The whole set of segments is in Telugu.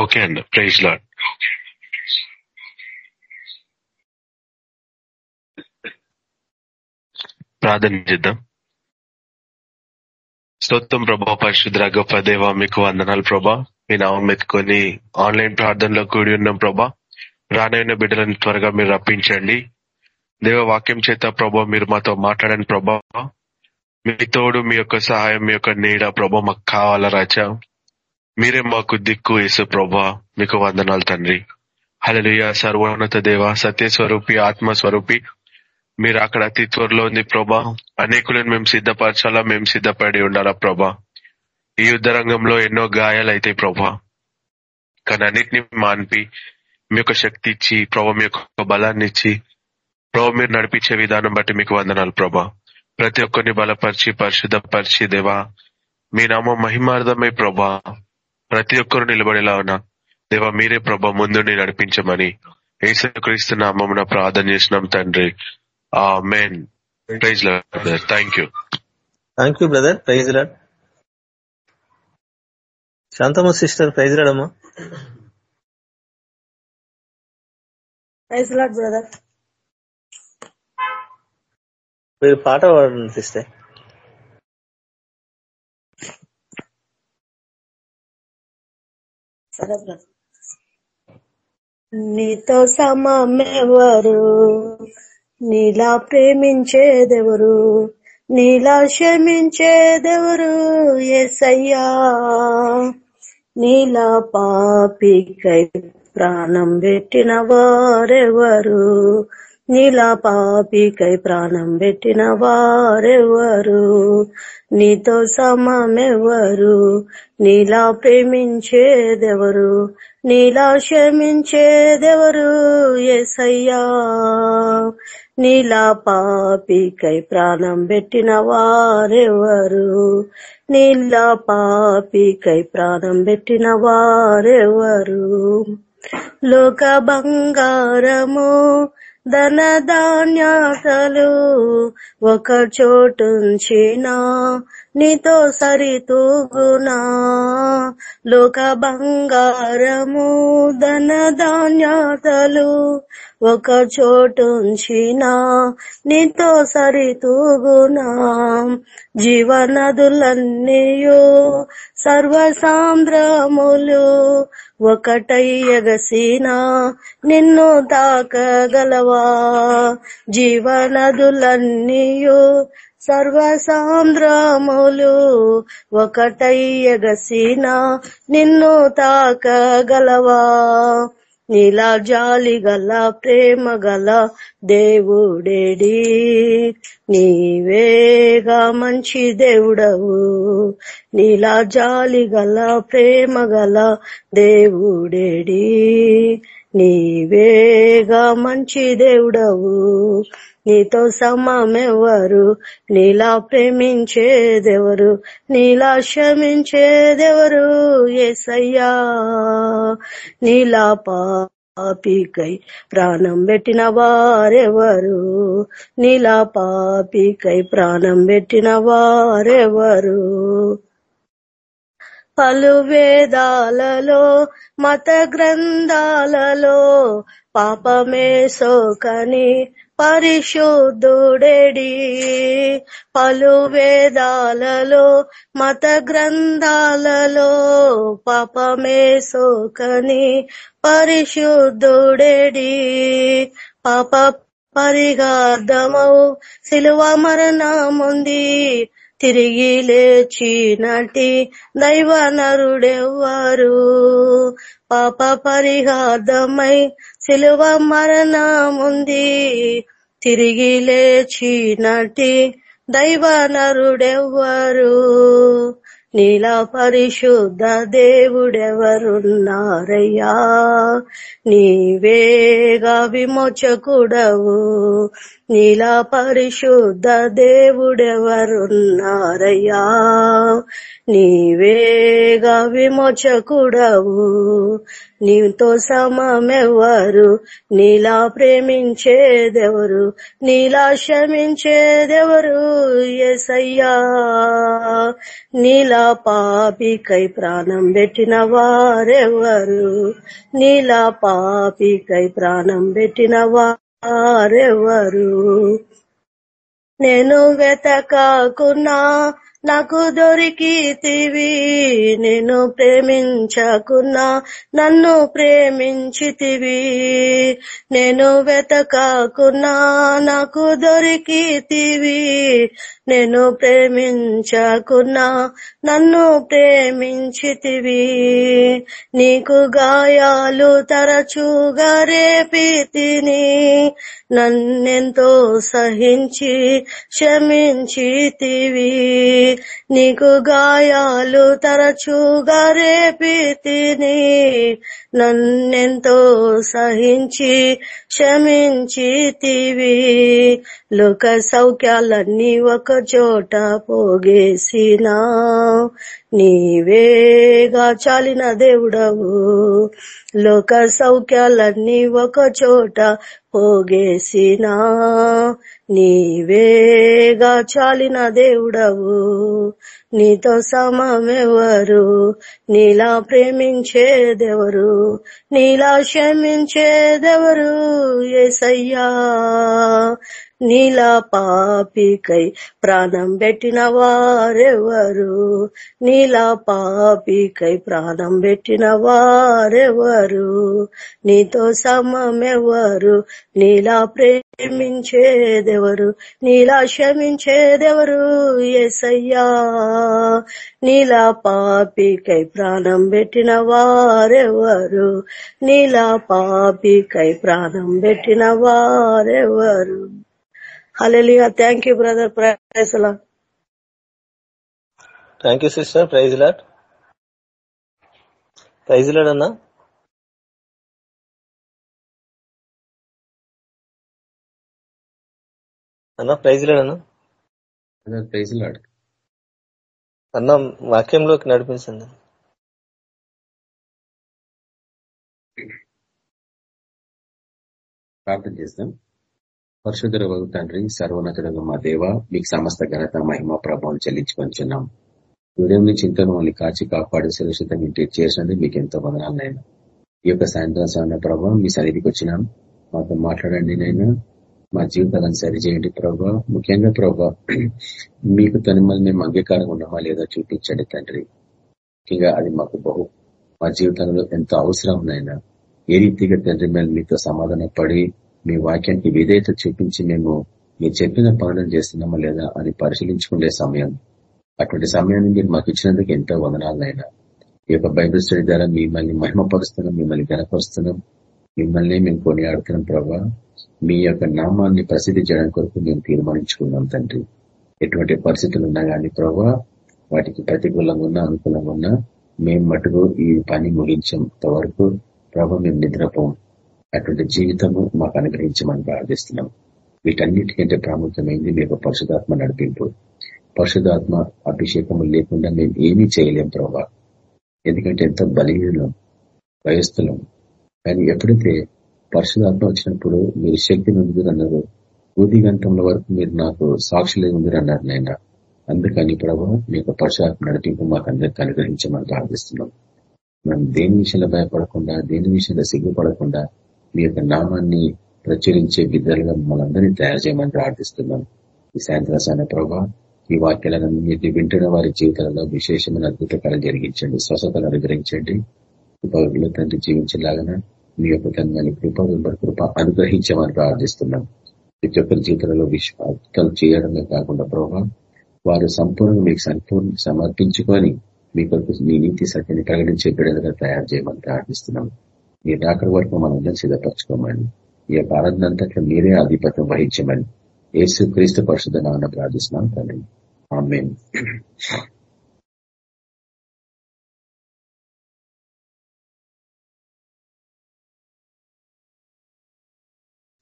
ఓకే అండి. Praise Lord. ప్రార్థన చేద్దాం. స్తోత్రం ప్రభా పరిశుద్ర గొప్ప దేవ మీకు వందనాలు ప్రభా. మీ నామం ఎత్తుకొని ఆన్లైన్ ప్రార్థనలో కూడి ఉన్నాం ప్రభా. రానైన బిడ్డలను త్వరగా మీరు రప్పించండి. దేవ వాక్యం చేత ప్రభా మీరు మాతో మాట్లాడండి ప్రభా. మీ తోడు మీ యొక్క సహాయం మీ యొక్క నీడ ప్రభా మాకు కావాలా రాజా. మీరే మాకు దిక్కు వేసు ప్రభా. మీకు వందనాలు తండ్రి. హలలుయ సర్వోన్నత దేవ సత్యస్వరూపి ఆత్మస్వరూపి. మీరు అక్కడ అతి త్వరలో ఉంది ప్రభా. అనేకులను మేము సిద్ధపరచాలా? మేము సిద్ధపడి ఉండాలా ప్రభా? ఈ యుద్ధ రంగంలో ఎన్నో గాయాలు అయితే ప్రభా. కానీ అన్నిటిని మాన్పి. మీ యొక్క శక్తి ఇచ్చి ప్రభా మీ యొక్క బలాన్ని ఇచ్చి ప్రభా మీరు నడిపించే విధానం బట్టి మీకు వందనాలు ప్రభా. ప్రతి ఒక్కరిని బలపరిచి పరిశుద్ధపరిచి దేవా. మీ నామం మహిమార్థమై ప్రభా. ప్రతి ఒక్కరు నిలబడేలా ఉన్నా దేవా మీరే ప్రభా ముందుని నడిపించమని యేసుక్రీస్తు నామమున ప్రార్థన చేసినాం తండ్రి. Amen praise thank you. Thank you brother. Praise Lord. Shanthamma sister praise రాడమ్మా praise Lord brother. మీరు పాట పాడండి సిస్టర్ సరే బ్రదర్ నీతో సమమెవరు? నీలా ప్రేమించేదెవరు? నీలా క్షమించేదెవరు? ఎసయ్యా నీలా పాపికై ప్రాణం పెట్టిన వారెవరు? నీలా పాపికై ప్రాణం పెట్టిన వారెవరు? నీతో సమమెవరు నీలా ప్రేమించేదెవరు? నీలా క్షమించేదెవరు? ఎసయ్యా నీలా పాపికై ప్రాణం పెట్టిన వారెవరు? నీలా పాపికై ప్రాణం పెట్టిన వారెవరు? లోక బంగారము ధన ధాన్యాతలు ఒక చోటుంచినా నీతో సరితూగునా లోక బంగారము ధన ధాన్యాతలు ఒక చోటుంచినా నీతో సరితూగునా జీవనదులన్నీయు సర్వసాంద్రములు ఒకటై ఎగసీనా నిన్ను తాకగలవా? జీవనదులన్నీయు సర్వసాంద్రములు ఒకటై ఎగసీనా నిన్ను తాకగలవా? నీలా జాలి గల ప్రేమ గల దేవుడేడి. నీవేగా మంచి దేవుడవు. నీలా జాలి గల ప్రేమ గల దేవుడేడి. నీవేగా మంచి దేవుడవు. నీతో సమమెవరు? నీలా ప్రేమించేదెవరు? నీలా క్షమించేదెవరు? ఏసయ్యా నీలా పాపికై ప్రాణం పెట్టిన వారెవరు? నీలా పాపికై ప్రాణం పెట్టిన వారెవరు? పలు వేదాలలో మత గ్రంథాలలో పాపమే సోకని పరిశుద్ధుడేడి. పలు వేదాలలో మత గ్రంథాలలో పాపమే సోకని పరిశుద్ధుడేడి. పాప పరిగార్థమౌ సిలువ మరణముంది. తిరిగి లేచినటి దైవ నరుడెవ్వరు. పాప పరిహార్థమై సిలువ మరణముంది. తిరిగి లేచినటి దైవ నరుడెవ్వరు నీలా పరిశుద్ధ దేవుడెవరున్నారయ్యా? నీవేగా విమోచకుడవు. నీలా పరిశుద్ధ దేవుడెవరున్నారయ్యా? నీవేగా విమోచకుడవు. నీతో సమమెవరు నీలా ప్రేమించేదెవరు నీలా క్షమించేదెవరు? ఎసయ్యా నీలా పాపికై ప్రాణం పెట్టిన వారెవరు నీలా పాపికై ప్రాణం పెట్టిన వారెవరు నేను వెతకాకున్నా నాకు దొరికితివి నేను ప్రేమించకున్నా నన్ను ప్రేమించితివి. నేను వెతకాకున్నా నాకు దొరికితివి నేను ప్రేమించకున్నా నన్ను ప్రేమించితివి. నీకు గాయాలు తరచుగా రేపితిని నన్నెంతో సహించి క్షమించితివి. నీకు గాయాలు తరచుగా రేపితిని. నన్నెంతో సహించి క్షమించితివి. లోక సౌఖ్యాలన్నీ ఒక చోట పోగేసినా. నీవేగా చాలిన దేవుడవు. లోక సౌఖ్యాలన్నీ ఒక చోట పోగేసినా. నీవేగా చాలిన దేవుడవు నీతో సమమెవరు నీలా ప్రేమించేదెవరు నీలా క్షమించేదెవరు ఏసయ్యా? నీలా పాపికై ప్రాణం పెట్టిన వారెవరు? నీలా పాపికై ప్రాణం పెట్టిన వారెవరు? నీతో సమమెవరు? నీలా ప్రేమించేదెవరు? నీలా క్షమించేదెవరు? ఎసయ్యా నీలా పాపికై ప్రాణం పెట్టిన వారెవరు? నీలా పాపికై ప్రాణం పెట్టిన వారెవరు? Hallelujah thank you brother ప్రైసలా thank you sister praise Lord praise Lord అన్నా అన్నా ప్రైజ్ లాడ్ అన్నా ప్రైజ్ లాడ్ అన్న వాక్యంలోకి నడిపించండి. ప్రార్థన చేస్తాం. పరిశుద్ధ వగు తండ్రి సర్వోన్నతుడు మా దేవ మీకు సమస్త ఘనత మహిమ ప్రభావం చెల్లించుకొంచున్నాం ఉదయం నుంచి ఇంత మమ్మల్ని కాచి కాపాడి సురక్షితం ఇంటి చేసినందుకు మీకు ఎంతో వదనాలనైనా ఈ యొక్క సాయంత్రం సమయ ప్రభావం మీ సన్నిధికి వచ్చినాం. మాతో మాట్లాడండి నైనా మా జీవితాలను సరిచేయండి ప్రభావ ముఖ్యంగా ప్రభావ మీకు తనిమల్ మేము అంగీకారంగా ఉన్నామా లేదా చూపించండి తండ్రి. ముఖ్యంగా అది మాకు బహు మా జీవితంలో ఎంతో అవసరం ఉన్నాయినా ఏ రీతిగా తండ్రి మేము మీతో సమాధాన పడి మీ వాక్యానికి విధేయత చూపించి మేము మీరు చెప్పిన పనులను చేస్తున్నామా లేదా అని పరిశీలించుకునే సమయం. అటువంటి సమయాన్ని మీరు మాకు ఇచ్చినందుకు ఎంతో వదనాలైనా ఈ యొక్క బైబిల్ స్టడీ ద్వారా మిమ్మల్ని మహిమపరుస్తున్నాం మిమ్మల్ని గనపరుస్తున్నాం మిమ్మల్ని మేము కొనియాడుతున్నాం ప్రభా. మీ యొక్క నామాన్ని ప్రసిద్ధి చేయడం కొరకు మేము తీర్మానించుకున్నాం తండ్రి. ఎటువంటి పరిస్థితులు ఉన్నా కానీ ప్రభా వాటికి ప్రతికూలంగా ఉన్నా అనుకూలంగా ఉన్నా మేము మటుకు ఈ పని ముగించేంత వరకు ప్రభా మేము నిద్రపోం. అటువంటి జీవితము మాకు అనుగ్రహించమని ప్రార్థిస్తున్నాం. వీటన్నిటికంటే ప్రాముఖ్యమైంది మీకు పరిశుధాత్మ నడిపింపు. పరిశుధాత్మ అభిషేకము లేకుండా మేము ఏమీ చేయలేం ప్రభా. ఎందుకంటే ఎంతో బలహీనం వయస్థులం కానీ ఎప్పుడైతే పరిశుధాత్మ వచ్చినప్పుడు మీరు శక్తిని ఉందిరన్నారు ఊది గంటల వరకు మీరు నాకు సాక్షులే ఉందిరన్నారు నాయన. అందుకని ప్రభావ మీ యొక్క పరిశుధాత్మ నడిపింపు మాకు అందరికీ అనుగ్రహించమని ప్రార్థిస్తున్నాం. మనం దేని విషయంలో భయపడకుండా దేని విషయంలో సిగ్గుపడకుండా మీ యొక్క నామాన్ని ప్రచురించే బిడ్డలుగా మనందరినీ తయారు చేయమని ప్రార్థిస్తున్నాం. ఈ సాయంత్రం సాయన ప్రభా ఈ వాక్యాలను మీరు వింటున్న వారి జీవితాలలో విశేషమైన అద్భుతకాలు జరిగించండి. స్వస్థతలు అనుగ్రహించండి. కృపలు తండ్రి జీవించేలాగా మీ యొక్క తనని కృప కృప అనుగ్రహించమని ప్రార్థిస్తున్నాం. ప్రతి ఒక్కరి జీవితంలో విశ్వాసాలు చేయడమే కాకుండా ప్రభావ వారు సంపూర్ణంగా మీకు సంపూర్ణ సమర్పించుకొని మీ కొరకు మీ నీతి సత్యాన్ని ప్రకటించే బిడ్డలుగా తయారు చేయమని ప్రార్థిస్తున్నాం. ఈ డాక్టర్ వరకు మనందరం సిద్ధపరచుకోమని ఈ యొక్క ఆరాధన అంతట్లో మీరే ఆధిపత్యం వహించమని యేసు క్రీస్తు పరిశుద్ధ నాన్న ప్రార్థిస్తున్నాం తండ్రి. ఆమెన్.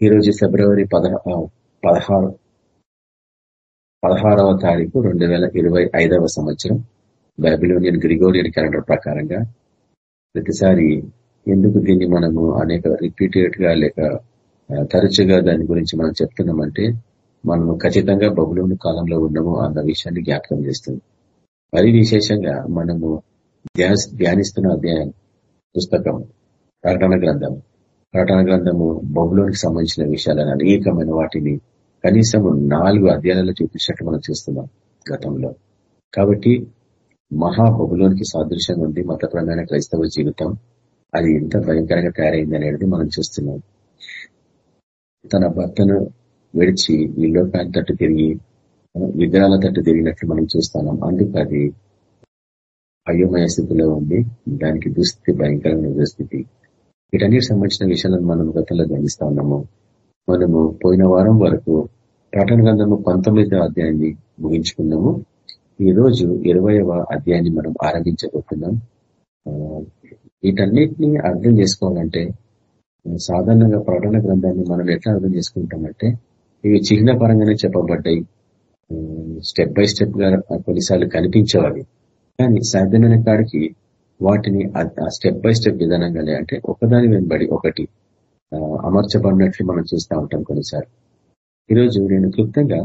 ఈరోజు ఫిబ్రవరి పదహ పదహారు పదహారవ తారీఖు రెండు వేల ఇరవై ఐదవ సంవత్సరం బైబిలోనియన్ గ్రిగోరియన్ క్యాలెండర్ ప్రకారంగా ప్రతిసారి ఎందుకు దీన్ని మనము అనేక రిపీటెడ్గా లేక తరచుగా దాని గురించి మనం చెప్తున్నామంటే మనము ఖచ్చితంగా బహులోని కాలంలో ఉన్నాము అన్న విషయాన్ని జ్ఞాపకం చేస్తుంది. మరి విశేషంగా మనము ధ్యానిస్తున్న అధ్యాయం పుస్తకం ప్రకటన గ్రంథం. ప్రకటన గ్రంథము బహులోనికి సంబంధించిన విషయాలను అనేకమైన వాటిని కనీసం నాలుగు అధ్యాయాలలో చూపించినట్టు మనం చూస్తున్నాం గతంలో. కాబట్టి మహాబహులోనికి సాదృశ్యంగా ఉంది మతపరమైన క్రైస్తవ జీవితం. అది ఎంత భయంకరంగా తయారైంది అనేది మనం చూస్తున్నాం. తన భర్తను విడిచి ఈ లోకాన్ని తట్టు తిరిగి విగ్రహాల తట్టు తిరిగినట్లు మనం చూస్తున్నాం. అందుకు అది అయోమయ స్థితిలో ఉంది. దానికి దుస్థితి భయంకరమైన దుస్థితి. వీటన్నిటికి సంబంధించిన విషయాలను మనం గతంలో గమనిస్తా ఉన్నాము. మనము పోయిన వారం వరకు ప్రకటన గ్రంథము పంతొమ్మిదవ అధ్యాయాన్ని ముగించుకున్నాము. ఈ రోజు ఇరవైవ అధ్యాయాన్ని మనం ఆరంభించబోతున్నాం. వీటన్నిటిని అర్థం చేసుకోవాలంటే సాధారణంగా ప్రకటన గ్రంథాన్ని మనం ఎట్లా అర్థం చేసుకుంటామంటే ఇవి చిహ్న పరంగానే చెప్పబడ్డాయి స్టెప్ బై స్టెప్గా కొన్నిసార్లు కనిపించేవావి కానీ సాధ్యమైన కాడికి వాటిని స్టెప్ బై స్టెప్ విధానంగానే అంటే ఒకదాని వెంబడి ఒకటి అమర్చబడినట్లు మనం చూస్తూ ఉంటాం కొన్నిసార్లు. ఈరోజు నేను క్లుప్తంగా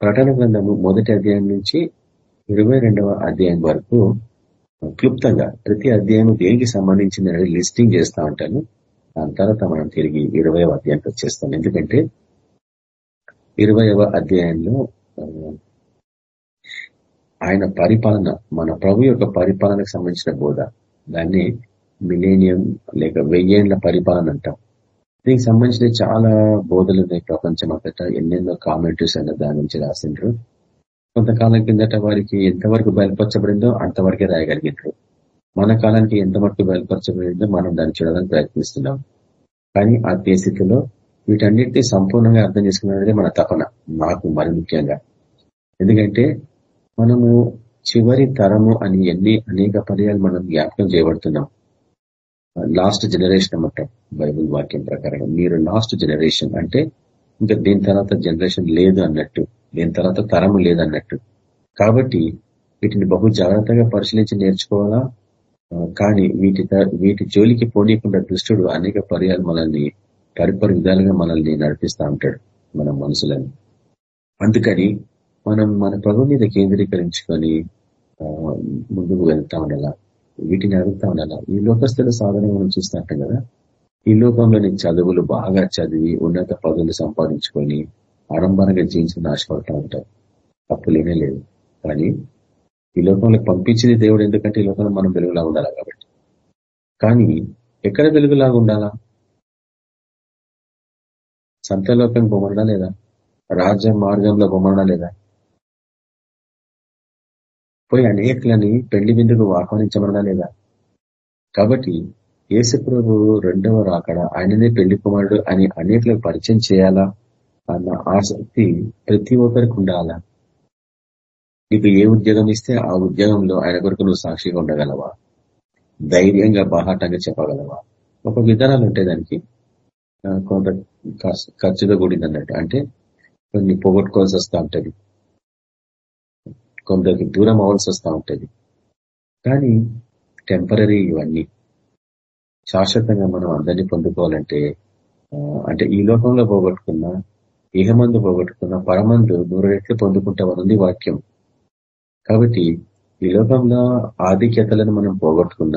ప్రకటన గ్రంథము మొదటి అధ్యాయం నుంచి ఇరవై అధ్యాయం వరకు క్లుప్తంగా ప్రతి అధ్యాయం దేనికి సంబంధించిన లిస్టింగ్ చేస్తూ ఉంటాను. దాని తర్వాత మనం తిరిగి ఇరవయవ అధ్యాయానికి వచ్చేస్తాం. ఎందుకంటే ఇరవయవ అధ్యాయంలో ఆయన పరిపాలన మన ప్రభు యొక్క పరిపాలనకు సంబంధించిన బోధ. దాన్ని మిలేనియం లేక వెయ్యేళ్ళ పరిపాలన అంటాం. దీనికి సంబంధించిన చాలా బోధలు ఉన్నాయి. ప్రపంచం అంతటా ఎన్నెన్నో కామెంటరీస్ అన్న దాని నుంచి రాసిండ్రు. కొంతకాలం కిందట వారికి ఎంతవరకు బయలుపరచబడిందో అంతవరకే రాయగలిగినారు మన కాలానికి ఎంత మటుకు బయలుపరచబడిందో మనం దాన్ని చూడడానికి ప్రయత్నిస్తున్నాం. కానీ ఆ స్థితిలో వీటన్నిటినీ సంపూర్ణంగా అర్థం చేసుకున్నదే మన తపన నాకు మరి ముఖ్యంగా. ఎందుకంటే మనము చివరి తరము అని ఎన్ని అనేక పర్యాలు మనం జ్ఞాపకం చేయబడుతున్నాం. లాస్ట్ జనరేషన్ అన్నమాట బైబుల్ వాక్యం ప్రకారం మీరు లాస్ట్ జనరేషన్ అంటే ఇంకా దీని తర్వాత జనరేషన్ లేదు అన్నట్టు. దీని తర్వాత తరము లేదన్నట్టు. కాబట్టి వీటిని బహు జాగ్రత్తగా పరిశీలించి నేర్చుకోవాలా? కానీ వీటి వీటి జోలికి పోనీయకుండా దుష్టుడు అనేక పర్యాలు మనల్ని పరిపరి విధాలుగా మనల్ని నడిపిస్తూ ఉంటాడు మన మనసులను. అందుకని మనం మన ప్రభు మీద కేంద్రీకరించుకొని ముందుకు వెళ్తా ఉండాలా? వీటిని అడుగుతా ఉండాలా? ఈ లోకస్తుల సాధన మనం చూస్తున్నట్టు కదా? ఈ లోకంలోని చదువులు బాగా చదివి ఉన్నత పదవులు సంపాదించుకొని ఆడంబరంగా జీవించి ఆశపడతా ఉంటారు తప్పు లేనే లేదు కానీ ఈ లోకంలో పంపించింది దేవుడు ఎందుకంటే ఈ లోకంలో మనం వెలుగులా ఉండాలి కాబట్టి. కానీ ఎక్కడ వెలుగులాగా ఉండాలా? సంతలోకం బొమ్మడా లేదా? రాజ్య మార్గంలో బొమ్మడా లేదా? పోయి అనేకలని పెళ్ళి విందుకు ఆహ్వానించమన్నా లేదా? కాబట్టి యేసుప్రభు రెండవ రాకడ ఆయననే పెళ్ళి కుమారుడు అని అనేకలకు పరిచయం చేయాలా? అన్న ఆసక్తి ప్రతి ఒక్కరికి ఉండాల? నీకు ఏ ఉద్యోగం ఇస్తే ఆ ఉద్యోగంలో ఆయన కొరకు నువ్వు సాక్షిగా ఉండగలవా? ధైర్యంగా బాహాటంగా చెప్పగలవా? ఒక విధానాలు ఉంటాయి దానికి కొంత ఖర్చుగా కూడింది అన్నట్టు. అంటే కొన్ని పోగొట్టుకోవాల్సి వస్తూ ఉంటది. కొందరికి దూరం అవ్వాల్సి వస్తూ ఉంటుంది. కానీ టెంపరీ ఇవన్నీ శాశ్వతంగా మనం అందరినీ పొందుకోవాలంటే అంటే ఈ లోకంలో పోగొట్టుకున్న ఇహమందు పోగొట్టుకున్న పరమందు రెట్లు పొందుకుంటామనుంది వాక్యం. కాబట్టి ఈ లోకంలో ఆధిక్యతలను మనం పోగొట్టుకున్న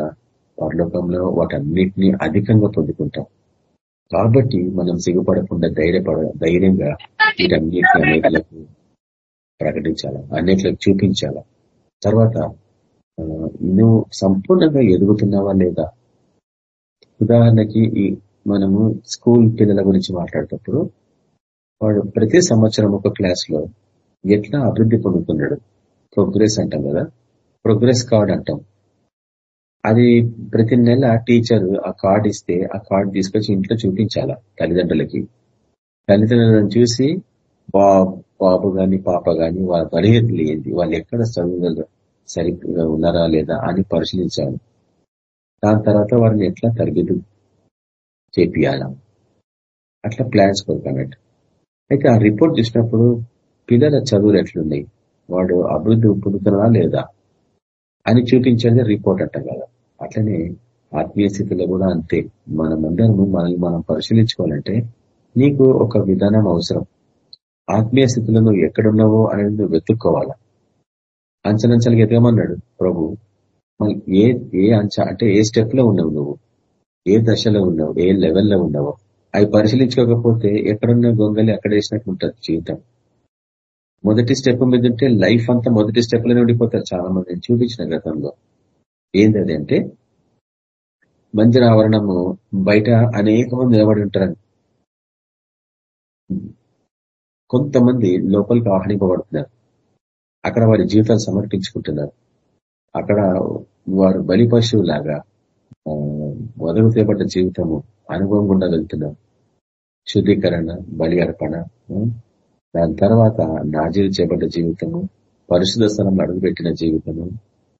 పరలోకంలో వాటన్నిటినీ అధికంగా పొందుకుంటాం. కాబట్టి మనం సిగ్గుపడకుండా ధైర్యపడ ధైర్యంగా వీటన్నిటిని అనేకలకు ప్రకటించాల? అనేకలకు చూపించాల? తర్వాత నువ్వు సంపూర్ణంగా ఎదుగుతున్నావా లేదా? ఉదాహరణకి ఈ మనము స్కూల్ పిల్లల గురించి మాట్లాడేటప్పుడు వాడు ప్రతి సంవత్సరం ఒక క్లాస్లో ఎట్లా అభివృద్ధి పొందుతున్నాడు? ప్రోగ్రెస్ అంటాం కదా? ప్రోగ్రెస్ కార్డ్ అంటాం. అది ప్రతి నెల టీచర్ ఆ కార్డ్ ఇస్తే ఆ కార్డ్ తీసుకొచ్చి ఇంట్లో చూపించాలా తల్లిదండ్రులకి? తల్లిదండ్రులను చూసి బాబు గాని పాప గాని వాళ్ళ పరిగెత్తులు ఏంటి వాళ్ళు ఎక్కడ చదువుగలరు? సరిగ్గా ఉన్నారా లేదా అని పరిశీలించాలి. దాని తర్వాత వారిని ఎట్లా తరగతి చేపియాలా? అట్లా ప్లాన్స్ కొరకు అయితే ఆ రిపోర్ట్ చూసినప్పుడు పిల్లల చదువులు ఎట్లున్నాయి? వాడు అభివృద్ధి పొందుతున్నా లేదా? అని చూపించేది రిపోర్ట్ అంట కదా. అట్లనే ఆత్మీయ స్థితిలో కూడా అంతే. మనమందరము మనల్ని మనం పరిశీలించుకోవాలంటే నీకు ఒక విధానం అవసరం. ఆత్మీయ స్థితిలో నువ్వు ఎక్కడున్నావో అనేది నువ్వు వెతుక్కోవాలా? అంచనంచలుగా ఎదగమన్నాడు ప్రభు. ఏ ఏ అంచ అంటే ఏ స్టెప్లో ఉన్నావు నువ్వు? ఏ దశలో ఉన్నావు? ఏ లెవెల్లో ఉన్నావో? అవి పరిశీలించుకోకపోతే ఎక్కడున్న గొంగలి అక్కడ వేసినట్టు ఉంటుంది జీవితం. మొదటి స్టెప్ మీద ఉంటే లైఫ్ అంతా మొదటి స్టెప్లోనే ఉండిపోతారు చాలా మంది చూపించిన గతంలో ఏంటది అంటే? మందిర ఆవరణము బయట అనేక మంది నిలబడి ఉంటారని. కొంతమంది లోపలికి ఆహ్వానింపబడుతున్నారు. అక్కడ వారి జీవితాలు సమర్పించుకుంటున్నారు. అక్కడ వారు బలి పశువులాగా మొదలు చేపడ్డ జీవితము అనుభవం గుండా వెళ్తున్నారు శుద్ధీకరణ బలి అర్పణ దాని తర్వాత నాజీలు చేపట్ట జీవితము పరిశుద్ధ స్థలం అడుగుపెట్టిన జీవితము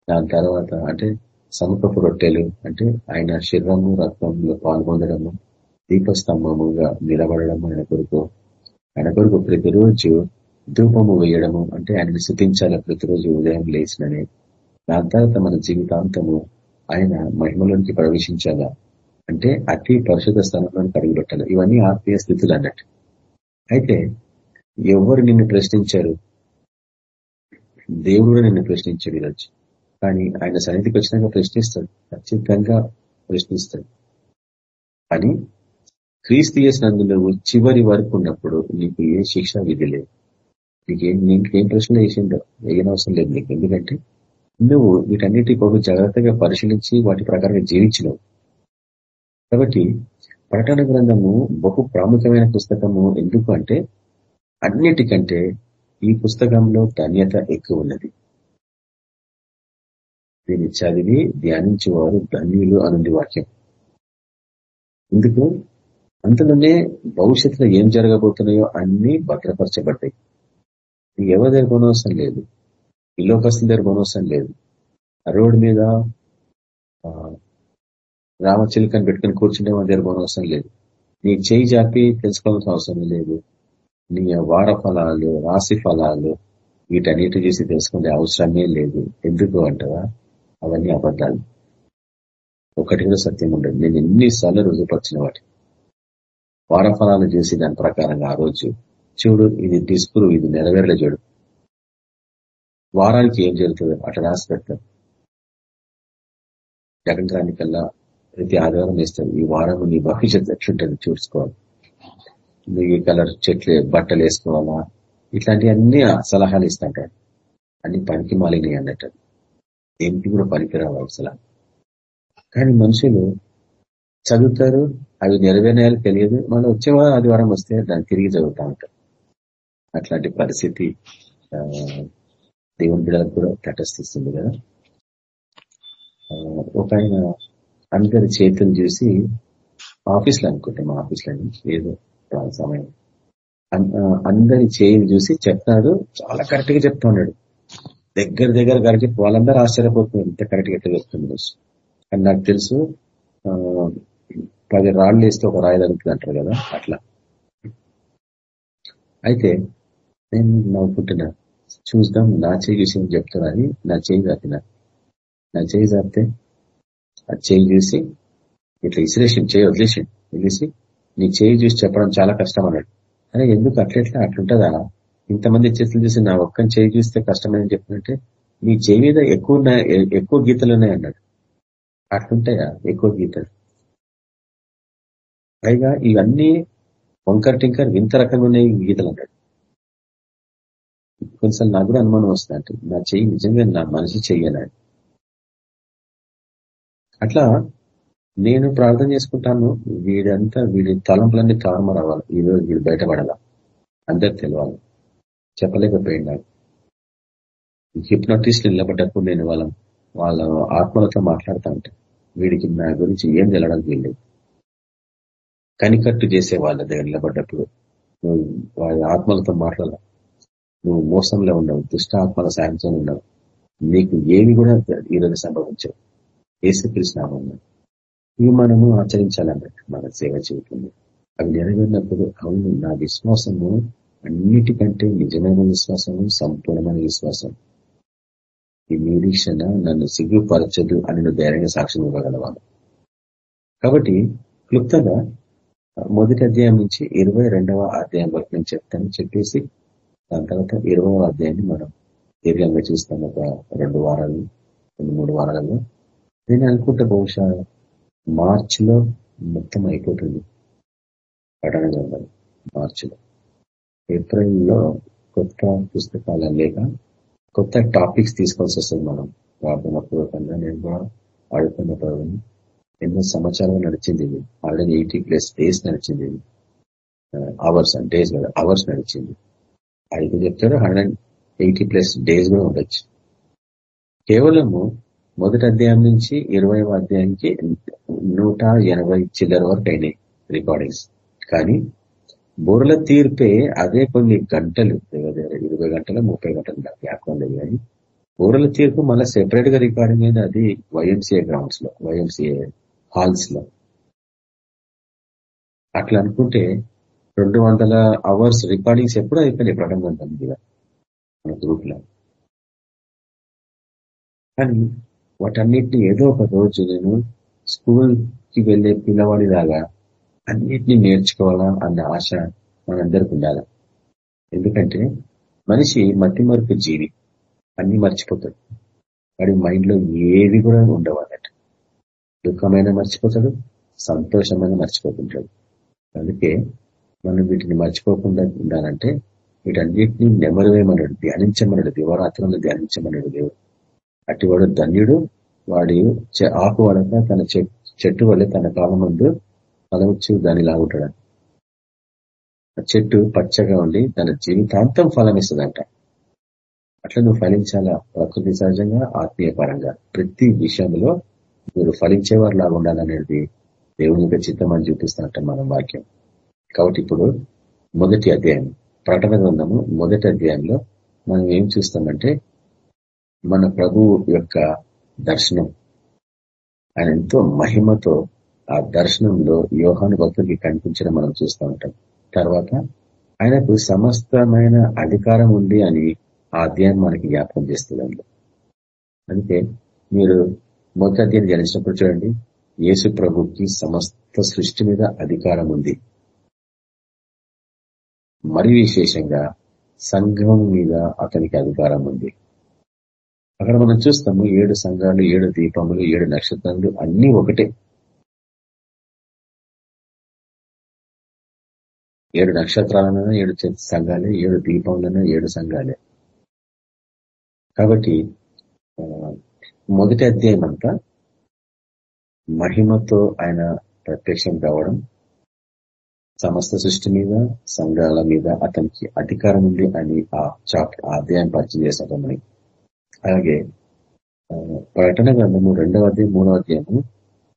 దాని తర్వాత అంటే సముఖపు రొట్టెలు అంటే ఆయన శరీరము రక్తంలో పాల్గొనడము దీపస్తంభముగా నిలబడడం ఆయన కొరకు. ఆయన కొరకు ప్రతిరోజు ధూపము వేయడము అంటే ఆయనని శుతించాల ప్రతిరోజు ఉదయం లేచినని. దాని తర్వాత మన జీవితాంతము ఆయన మహిమలోనికి ప్రవేశించాలా? అంటే అతి పరిశుద్ధ స్థానంలో కడుగుపెట్టాలి ఇవన్నీ ఆత్మీయ స్థితులు అన్నట్టు. అయితే ఎవరు నిన్ను ప్రశ్నించారు? దేవుడు నిన్ను ప్రశ్నించాడు ఈరోజు. కానీ ఆయన సన్నిధికి వచ్చినాక ప్రశ్నిస్తాడు. ఖచ్చితంగా ప్రశ్నిస్తాడు. అని క్రీస్తు నందులో చివరి వరకు ఉన్నప్పుడు నీకు ఏ శిక్ష విధి లేదు. నీకేం నీకేం ప్రశ్నలు వేసిందో అవసరం లేదు నీకు. ఎందుకంటే నువ్వు వీటన్నిటి కొరకు జాగ్రత్తగా పరిశీలించి వాటి ప్రకారంగా జీవించినవు. కాబట్టి ప్రకటన గ్రంథము బహు ప్రాముఖ్యమైన పుస్తకము. ఎందుకు అంటే అన్నిటికంటే ఈ పుస్తకంలో ధన్యత ఎక్కువ ఉన్నది. దీన్ని చదివి ధ్యానించేవారు ధన్యులు అనుంది వాక్యం. ఎందుకు? అంతలోనే భవిష్యత్తులో ఏం జరగబోతున్నాయో అన్ని భద్రపరచబడ్డాయి. ఎవరి దగ్గర కొనవసరం లేదు. ఈ లోకస్తుల దగ్గర కొనవసరం లేదు. రోడ్డు మీద రామచిలుకని పెట్టుకుని కూర్చుంటే మన దగ్గర అవసరం లేదు. నీ చేయి జాపి తెలుసుకోవాల్సిన అవసరం లేదు. నీ వార ఫలాలు రాశి ఫలాలు వీటన్నిటి చూసి తెలుసుకునే అవసరమే లేదు. ఎందుకు అంటారా అవన్నీ అబద్ధాలు. ఒకటి కూడా సత్యం ఉండదు. నేను ఎన్నిసార్లు రుజుపరిచిన వాటి వార ఫలాలు చేసి దాని ప్రకారంగా ఆ రోజు చూడు ఇది డిస్ప్రూవ్ ఇది నెరవేరలే చూడు. వారానికి ఏం జరుగుతుంది అటు రాసి పెడతారు జగన్ ప్రతి ఆధారం వేస్తారు ఈ వారం నీ భవిష్యత్తు ఎట్లుంటుంది చూసుకోవాలి. నువ్వు ఈ కలర్ చెట్లు బట్టలు వేసుకోవాలా? ఇట్లాంటివన్నీ సలహాలు ఇస్తుంటాడు అన్ని పనికి మాలినాయి అన్నట్టు. దేనికి కూడా పనికిరావు అసలు. కానీ మనుషులు చదువుతారు అవి నెరవేరాయాలు తెలియదు. మనం వచ్చే ఆదివారం వస్తే దాన్ని తిరిగి చదువుతా ఉంటారు. అట్లాంటి పరిస్థితి దేవుని బిడ్డలకు కూడా తటస్థిస్తుంది కదా. ఒక ఆయన అందరి చేతులు చూసి ఆఫీస్లో అనుకుంటాం మా ఆఫీస్లో ఏదో సమయం. అందరి చేయి చూసి చెప్తాడు చాలా కరెక్ట్గా చెప్తా ఉన్నాడు. దగ్గర దగ్గర కరెక్ట్ వాళ్ళందరూ ఆశ్చర్యపోతున్నారు ఇంత కరెక్ట్గా చెప్తుంది కానీ నాకు తెలుసు పది రాళ్ళు వేస్తే ఒక రాయి తగ్గుతుంది అంటారు కదా అట్లా. అయితే నేను నవ్వుకుంటున్నా చూద్దాం నా చేయి చూసి చెప్తున్నా అని నా చేయి చాపిన నా చేయి చాపితే అది చేయి చూసి ఇట్లా ఇసిరేషన్ చేయి వదిలేసి వదిలేసి నీ చేయి చూసి చెప్పడం చాలా కష్టం అన్నాడు. అరే ఎందుకు అట్లెట్లా అట్లుంటదా ఇంతమంది చేతులు చూసి నా ఒక్కని చేయి చూస్తే కష్టమని చెప్పినట్టే నీ చేయి మీద ఎక్కువ ఎక్కువ గీతలు ఉన్నాయి అన్నాడు. అట్లుంటాయా ఎక్కువ గీతలు. పైగా ఇవన్నీ వంకర్ టింకర్ వింత రకంగా ఉన్నాయి గీతలు అన్నాడు. కొన్నిసార్లు నాకు కూడా అనుమానం వస్తుంది అంటే నా చెయ్యి నిజంగా నా మనసు చెయ్యనాడు. అట్లా నేను ప్రార్థన చేసుకుంటాను వీడంతా వీడి తలంపులన్నీ తారుమారవ్వాలి ఈరోజు వీడు బయటపడాల? అందరు తెలియాలి చెప్పలేకపోయింది? హిప్నోటిస్ట్ నిలబడ్డప్పుడు నేను వాళ్ళ వాళ్ళ ఆత్మలతో మాట్లాడుతూ ఉంటా. వీడికి నా గురించి ఏం తెలడం వీళ్ళు. కనికట్టు చేసే వాళ్ళ దగ్గర నిలబడ్డప్పుడు. నువ్వు వాళ్ళ ఆత్మలతో మాట్లాడాల. నువ్వు మోసంలో ఉన్నావు దుష్ట ఆత్మల సాయంతో ఉన్నావు నీకు ఏమి కూడా ఈరోజు సంభవించవు. ఏసు ఇవి మనము ఆచరించాలన్నట్టు మన సేవ జీవితంలో. అవి నెరవేరినప్పుడు అవును నా విశ్వాసము అన్నిటికంటే నిజమైన విశ్వాసము సంపూర్ణమైన విశ్వాసం. ఈ నిరీక్షణ నన్ను సిగ్గుపరచదు అని నువ్వు ధైర్యంగా సాక్ష్యం ఇవ్వగలవాడు కాబట్టి క్లుప్తంగా మొదటి అధ్యాయం నుంచి ఇరవై రెండవ అధ్యాయం వరకు నేను చెప్తాను. చెప్పేసి దాని తర్వాత ఇరవై అధ్యాయాన్ని మనం దీర్ఘంగా చూస్తాం. ఒక రెండు వారాలు రెండు మూడు వారాలలో. నేను అనుకుంటే బహుశా మార్చిలో మొత్తం అయిపోతుంది. పఠన గ్రంథం మార్చిలో. ఏప్రిల్లో కొత్త పుస్తకాల లేక కొత్త టాపిక్స్ తీసుకోవాల్సి వస్తుంది మనం ప్రార్థనాపూర్వకంగా నేను కూడా అడుగుతున్న ప్రభుని ఎన్నో సంవత్సరాలు నడిచింది ఇది. ఆల్రెడీ ఎయిటీ ప్లస్ డేస్ నడిచింది ఇది. అవర్స్ డేస్ కదా అవర్స్ నడిచింది. ఐదు చెప్తారు హండ్రెడ్ ఎయిటీ ప్లస్ డేస్ కూడా ఉండొచ్చు. కేవలము మొదటి అధ్యాయం నుంచి ఇరవై అధ్యాయానికి నూట ఎనభై చిల్లర వరకు అయినాయి రికార్డింగ్స్ కానీ బుర్రల తీర్పే అదే కొన్ని గంటలు ఇరవై గంటల ముప్పై గంటలు జ్ఞాపకం లేదు కానీ బుర్రల తీర్పు మళ్ళీ సెపరేట్గా రికార్డింగ్ అయింది అది వైఎంసీఏ గ్రౌండ్స్లో వైఎంసీఏ హాల్స్లో. అట్లా అనుకుంటే రెండు వందల అవర్స్ రికార్డింగ్స్ ఎప్పుడు అయిపోయినాయి ప్రకటన మీద మన గ్రూప్లో. కానీ వాటన్నిటిని ఏదో ఒక రోజు నేను స్కూల్కి వెళ్ళే పిల్లవాడిలాగా అన్నిటినీ నేర్చుకోవాలా అన్న ఆశ మనందరికి ఉండాలి. ఎందుకంటే మనిషి మట్టి మరుపు జీవి. అన్ని మర్చిపోతాడు. వాడి మైండ్లో ఏవి కూడా ఉండవు అన్నట్టు దుఃఖమైన మర్చిపోతాడు సంతోషమైన మర్చిపోతుంటాడు. అందుకే మనం వీటిని మర్చిపోకుండా ఉండాలంటే వీటన్నిటిని నెమరవేయమన్నాడు ధ్యానించమన్నాడు దివరాత్రులను ధ్యానించమన్నాడు దేవుడు. అటువాడు ధన్యుడు వాడి ఆకు వడక తన చెట్టు వల్ల తన కాలం ముందు ఫలవచ్చు దాన్ని లాగుంటాడు ఆ చెట్టు పచ్చగా ఉండి తన జీవితాంతం ఫలం ఇస్తుందంట అట్లా నువ్వు ఫలించాలా? ప్రకృతి సహజంగా ఆత్మీయ పరంగా. ప్రతి విషయంలో మీరు ఫలించేవారు లాగా ఉండాలనేది దేవుని యొక్క చిత్తం అని చూపిస్తున్నట్ట మన వాక్యం. కాబట్టి ఇప్పుడు మొదటి అధ్యాయం ప్రకటన గ్రంథము మొదటి అధ్యాయంలో మనం ఏం చూస్తామంటే మన ప్రభు యొక్క దర్శనం. ఆయన ఎంతో మహిమతో ఆ దర్శనంలో యోహాను భక్తుడికి కనిపించడం మనం చూస్తూ ఉంటాం. తర్వాత ఆయనకు సమస్తమైన అధికారం ఉంది అని ఆ అధ్యాయం మనకి జ్ఞాపకం చేస్తుంది అందులో. అందుకే మీరు మొదటి అధ్యాయం జరిగినప్పుడు చూడండి యేసు ప్రభుకి సమస్త సృష్టి మీద అధికారం ఉంది. మరి విశేషంగా సంఘం మీద అతనికి అధికారం ఉంది. అక్కడ మనం చూస్తాము ఏడు సంఘాలు ఏడు దీపములు ఏడు నక్షత్రాలు అన్ని ఒకటే. ఏడు నక్షత్రాలైనా ఏడు సంఘాలే ఏడు దీపములను ఏడు సంఘాలే. కాబట్టి మొదటి అధ్యాయం అంతా మహిమతో ఆయన ప్రత్యక్షం కావడం సమస్త సృష్టి మీద సంఘాల మీద అతనికి అధికారం ఉంది అని ఆ చాప్టర్ అధ్యాయం పరిచయం చేశారు మనకి అలాగే ప్రకటన గ్రంథము రెండవ అధ్యాయం మూడవ అధ్యాయము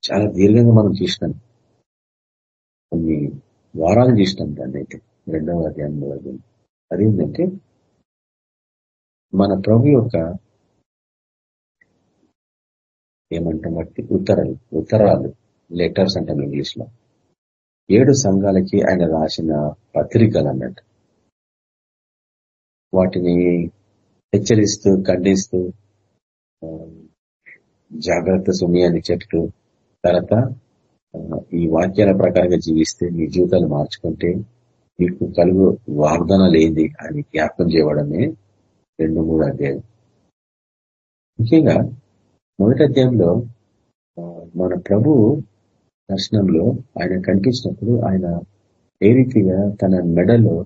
చాలా దీర్ఘంగా మనం చూసినాం. కొన్ని వారాలు చూసినాం దాన్ని అయితే రెండవ అధ్యాయం మూడవ అధ్యాయం. అదేంటంటే మన ప్రభు యొక్క ఏమంటాం బట్టి ఉత్తరాలు ఉత్తరాలు లెటర్స్ అంటాం ఇంగ్లీష్లో ఏడు సంఘాలకి ఆయన రాసిన పత్రికలు అన్నట్టు. వాటిని హెచ్చరిస్తూ ఖండిస్తూ జాగ్రత్త సుమయాన్ని చెప్తూ తర్వాత ఈ వాక్యాల ప్రకారంగా జీవిస్తే మీ జీవితాలు మార్చుకుంటే మీకు కలుగు వాగ్దానాలు ఏంది అని జ్ఞాపకం చేయడమే రెండు మూడు అధ్యాయం. ముఖ్యంగా మొదటి అధ్యాయంలో మన ప్రభు దర్శనంలో ఆయన కనిపించినప్పుడు ఆయన ఏ రీతిగా తన మెడలో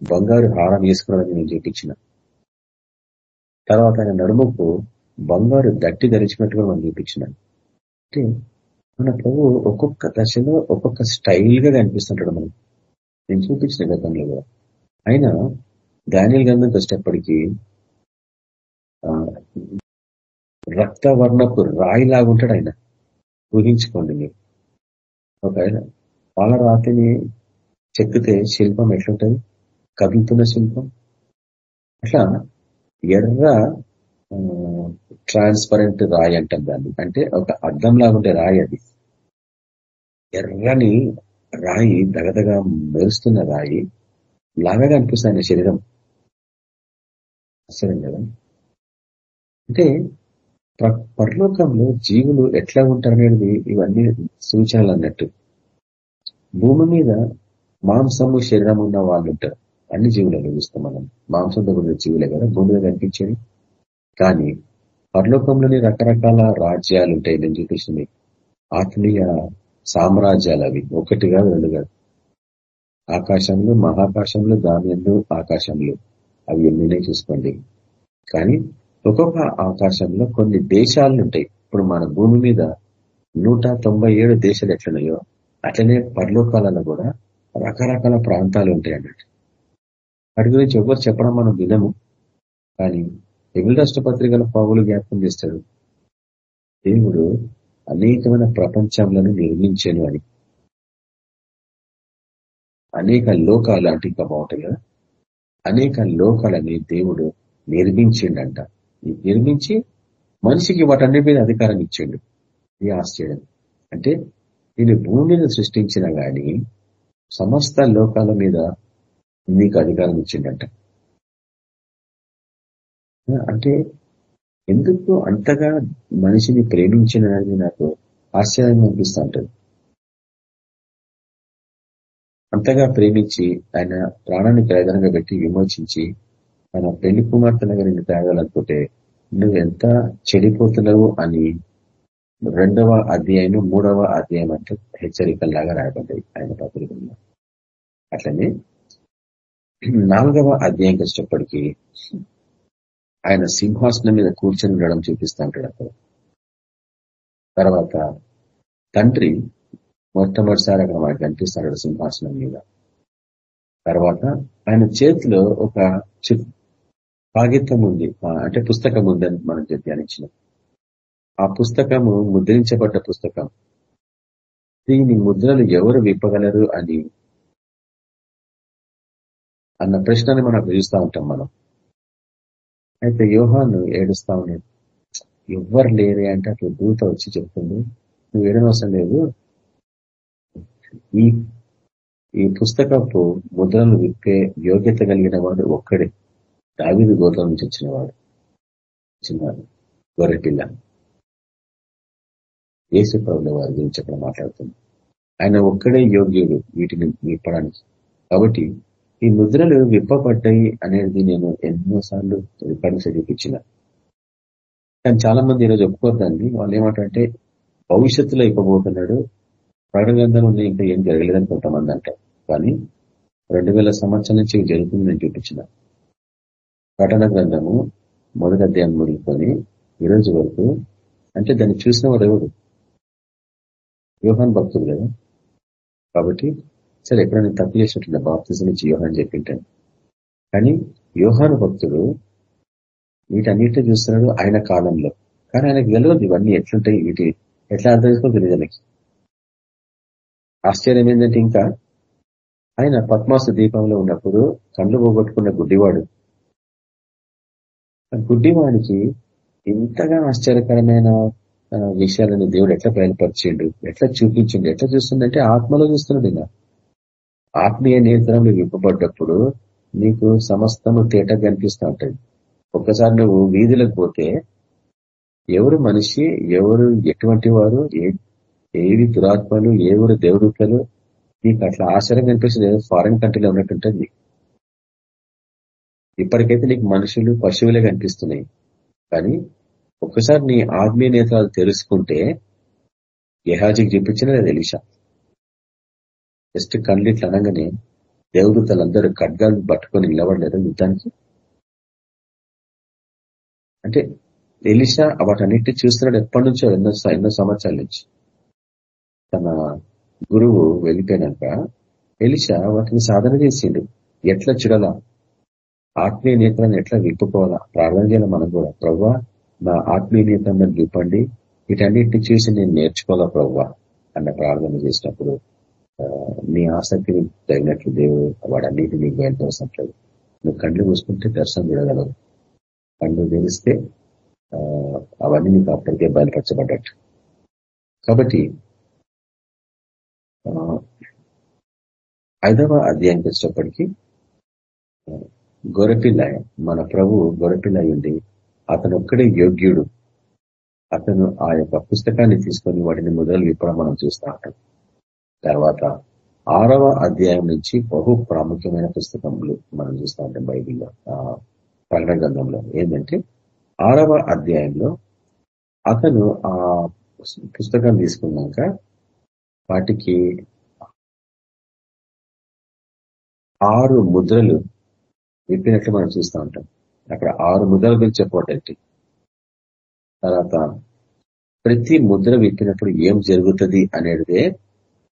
బంగారు హారం వేసుకోవడం నేను చూపించిన. తర్వాత ఆయన నడుముకు బంగారు దట్టి ధరించినట్టుగా మనం చూపించిన. అంటే మన ప్రభు ఒక్కొక్క దశలో ఒక్కొక్క స్టైల్గా కనిపిస్తుంటాడు మనం నేను చూపించిన గతంలో కూడా. ఆయన ధాన్యాల గంధంకి వచ్చేటప్పటికీ రక్తవర్ణపు రాయిలాగుంటాడు ఆయన. ఊహించుకోండి మీరు. ఒక రాతిని చెక్కితే శిల్పం ఎట్లుంటది? కదులుతున్న శిల్పం? అట్లా ఎర్ర ట్రాన్స్పరెంట్ రాయి అంటారు దాన్ని. అంటే ఒక అద్దం ఉండే రాయి అది. ఎర్రని రాయి దగదగా మెరుస్తున్న రాయి లాగా అనిపిస్తుంది శరీరం. అసలు కదా? అంటే పరలోకంలో జీవులు ఎట్లా ఉంటారనేది ఇవన్నీ సూచనలు అన్నట్టు. భూమి మీద మాంసము శరీరం ఉన్న వాళ్ళు ఉంటారు. అన్ని జీవులను చూస్తాం మనం. మాంసంతో కూడిన జీవులే కదా భూమి మీద కనిపించేది కానీ పరలోకంలోని రకరకాల రాజ్యాలు ఉంటాయి. నేను చూపిస్తుంది. ఆత్మీయ సామ్రాజ్యాలు అవి. ఒకటి కాదు రెండు కాదు. ఆకాశంలో మహాకాశంలో దాని ఆకాశంలో. అవి ఎన్నినే చూసుకోండి. కానీ ఒక్కొక్క ఆకాశంలో కొన్ని దేశాలు ఉంటాయి. ఇప్పుడు మన భూమి మీద నూట దేశాలు ఎట్లున్నాయో అట్లనే పరలోకాలలో కూడా రకరకాల ప్రాంతాలు ఉంటాయి అన్నట్టు వాటి గురించి ఎవరు చెప్పడం మనం వినము. కానీ తెలుగు రాష్ట్ర పత్రికల పావులు జ్ఞాపకం చేస్తాడు. దేవుడు అనేకమైన ప్రపంచంలో నిర్మించాను అని. అనేక లోకాలు అంటే ఇంకా బాగుంటాయి కదా. అనేక లోకాలని దేవుడు నిర్మించిండంట. నిర్మించి మనిషికి వాటన్నిటి మీద అధికారం ఇచ్చిండు. ఇది ఆశ్చర్యం. అంటే నేను భూమిని సృష్టించిన గాని సమస్త లోకాల మీద నీకు అధికారం ఇచ్చిందంట. అంటే ఎందుకు అంతగా మనిషిని ప్రేమించినది నాకు ఆశ్చర్యంగా అనిపిస్తూ ఉంటుంది. అంతగా ప్రేమించి ఆయన ప్రాణాన్ని ప్రయోజనంగా పెట్టి విమోచించి ఆయన పెళ్ళి కుమార్తెనగా నిన్ను తేగాలనుకుంటే నువ్వు ఎంత చెడిపోతున్నావు అని రెండవ అధ్యాయం మూడవ అధ్యాయం అంటే హెచ్చరికల్లాగా రాయబడ్డాయి ఆయన పత్రికల్లో. అట్లనే నాలుగవ అధ్యాయం వచ్చేటప్పటికి ఆయన సింహాసనం మీద కూర్చొని ఉండడం చూపిస్తూ ఉంటాడు అక్కడ తర్వాత తండ్రి మొట్టమొదటిసారి అక్కడ మనకు కనిపిస్తాడు సింహాసనం మీద. తర్వాత ఆయన చేతిలో ఒక కాగితం ఉంది. అంటే పుస్తకం ఉందని మనం ధ్యానించిన. ఆ పుస్తకము ముద్రించబడ్డ పుస్తకం. దీని ముద్రలు ఎవరు విప్పగలరు అని అన్న ప్రశ్నని మనం పిలుస్తూ ఉంటాం మనం. అయితే యోహాను ఏడుస్తా ఉన్నాడు. ఎవ్వరు లేరే అంటే అట్లా దూత వచ్చి చెప్తుంది. నువ్వు ఏడనవసరం లేదు. ఈ ఈ పుస్తకపు ముద్రను విప్పే యోగ్యత కలిగిన వాడు ఒక్కడే. దావిది గోత్రం నుంచి వచ్చినవాడు చిన్న గొర్రెపిల్ల యేసు ప్రభుల వారి గురించి అక్కడ మాట్లాడుతుంది. ఆయన ఒక్కడే యోగ్యుడు వీటిని విప్పడానికి. కాబట్టి ఈ ముద్రలు విప్పబడ్డాయి అనేది నేను ఎన్నోసార్లు రికార్డింగ్స్ చూపించిన కానీ చాలా మంది ఈరోజు ఒప్పుకోద్దండి వాళ్ళు ఏమంటారంటే భవిష్యత్తులో ఇవ్వబోతున్నాడు ప్రకటన ఉన్నాయి ఇంకా ఏం జరగలేదని కొంతమంది అంటారు. కానీ రెండు వేల సంవత్సరం నుంచి జరుగుతుంది నేను చూపించిన. ప్రకటన గ్రంథము మొదటి అధ్యాయం మొదలుకొని ఈరోజు వరకు అంటే దాన్ని చూసిన వాడు ఎవరు వ్యూహాన్ భక్తులు కదా? కాబట్టి సరే ఎప్పుడైనా తప్పు చేసినట్టు బాప్తిజం ఇచ్చి యోహాన్ చెప్పింటాను కానీ యోహాను భక్తుడు వీటన్నిటిని చూస్తున్నాడు ఆయన కాలంలో. కానీ ఆయనకు తెలియదు ఇవన్నీ ఎట్లుంటాయి వీటి ఎట్లా అర్థం చేసుకో తెలియదు ఆయనకి. ఆశ్చర్యం ఏంటంటే ఇంకా ఆయన పద్మాసు దీపంలో ఉన్నప్పుడు కళ్ళు పోగొట్టుకున్న గుడ్డివాడు. గుడ్డివాడికి ఇంతగా ఆశ్చర్యకరమైన విషయాలను దేవుడు ఎట్లా బయలుపరిచిండు ఎట్లా చూపించిండు ఎట్లా చూస్తుందంటే ఆత్మలో చూస్తున్నాడు ఇంకా ఆత్మీయ నియంత్రణలు విప్పబడ్డప్పుడు నీకు సమస్తము తేట కనిపిస్తూ ఉంటుంది. ఒక్కసారి నువ్వు వీధులకు పోతే ఎవరు మనిషి ఎవరు ఎటువంటి వారు ఏవి దురాత్మలు ఎవరు దేవుడుతలు నీకు అట్లా ఆశ్చర్యం కనిపిస్తుంది. ఫారెన్ కంట్రీలో ఉన్నట్టుంటుంది ఇప్పటికైతే నీకు మనుషులు పశువులే కనిపిస్తున్నాయి. కానీ ఒక్కసారి నీ ఆత్మీయ నేత్రాలు తెలుసుకుంటే యహాజీకి చూపించిన లేదు ఎలిషా. జస్ట్ కళ్ళు ఇట్లా అనగానే దేవదూతలందరూ ఖడ్గాలు పట్టుకొని నిలబడలేదు యుద్ధానికి? అంటే ఎలిషా వాటన్నిటి చూస్తున్నాడు ఎప్పటి నుంచో ఎన్నో ఎన్నో సంవత్సరాల నుంచి. తన గురువు వెళ్ళిపోయినాక ఎలిషా వాటిని సాధన చేసిండు. ఎట్లా చూడాలా? ఆత్మీయ నేత్రాన్ని ఎట్లా విప్పుకోవాలా ప్రార్థన చేయాలి మనం కూడా? ప్రవ్వా నా ఆత్మీయ నేత్రాన్ని విప్పండి వీటన్నిటిని చూసి నేను నేర్చుకోవాలా ప్రవ్వా? అన్న ప్రార్థన చేసినప్పుడు నీ ఆసక్తిని తగినట్లు దేవుడు వాడన్నిటి నీకు బయలుపరచట్లేదు నువ్వు కండ్లు మూసుకుంటే దర్శనం చూడగలవు. కళ్ళు తెలిస్తే అవన్నీ నీకు అప్పటికే బయలుపరచబడ్డట్టు. కాబట్టి ఐదవ అధ్యాయానికి వచ్చేటప్పటికి గొరపిల్ల మన ప్రభు గొరపిల్ల ఉండి అతను ఒక్కడే యోగ్యుడు. అతను ఆ యొక్క పుస్తకాన్ని తీసుకొని వాటిని మొదలు విప్పడం మనం చూస్తూ ఉంటాం. తర్వాత ఆరవ అధ్యాయం నుంచి బహు ప్రాముఖ్యమైన పుస్తకములు మనం చూస్తూ ఉంటాం బైబిల్లో ప్రకటన గ్రంథంలో. ఏంటంటే ఆరవ అధ్యాయంలో అతను ఆ పుస్తకం తీసుకున్నాక వాటికి ఆరు ముద్రలు విప్పినట్లు మనం చూస్తూ ఉంటాం. అక్కడ ఆరు ముద్రల గురించి చెప్పబడ్డటి తర్వాత ప్రతి ముద్ర విప్పినప్పుడు ఏం జరుగుతుంది అనేదే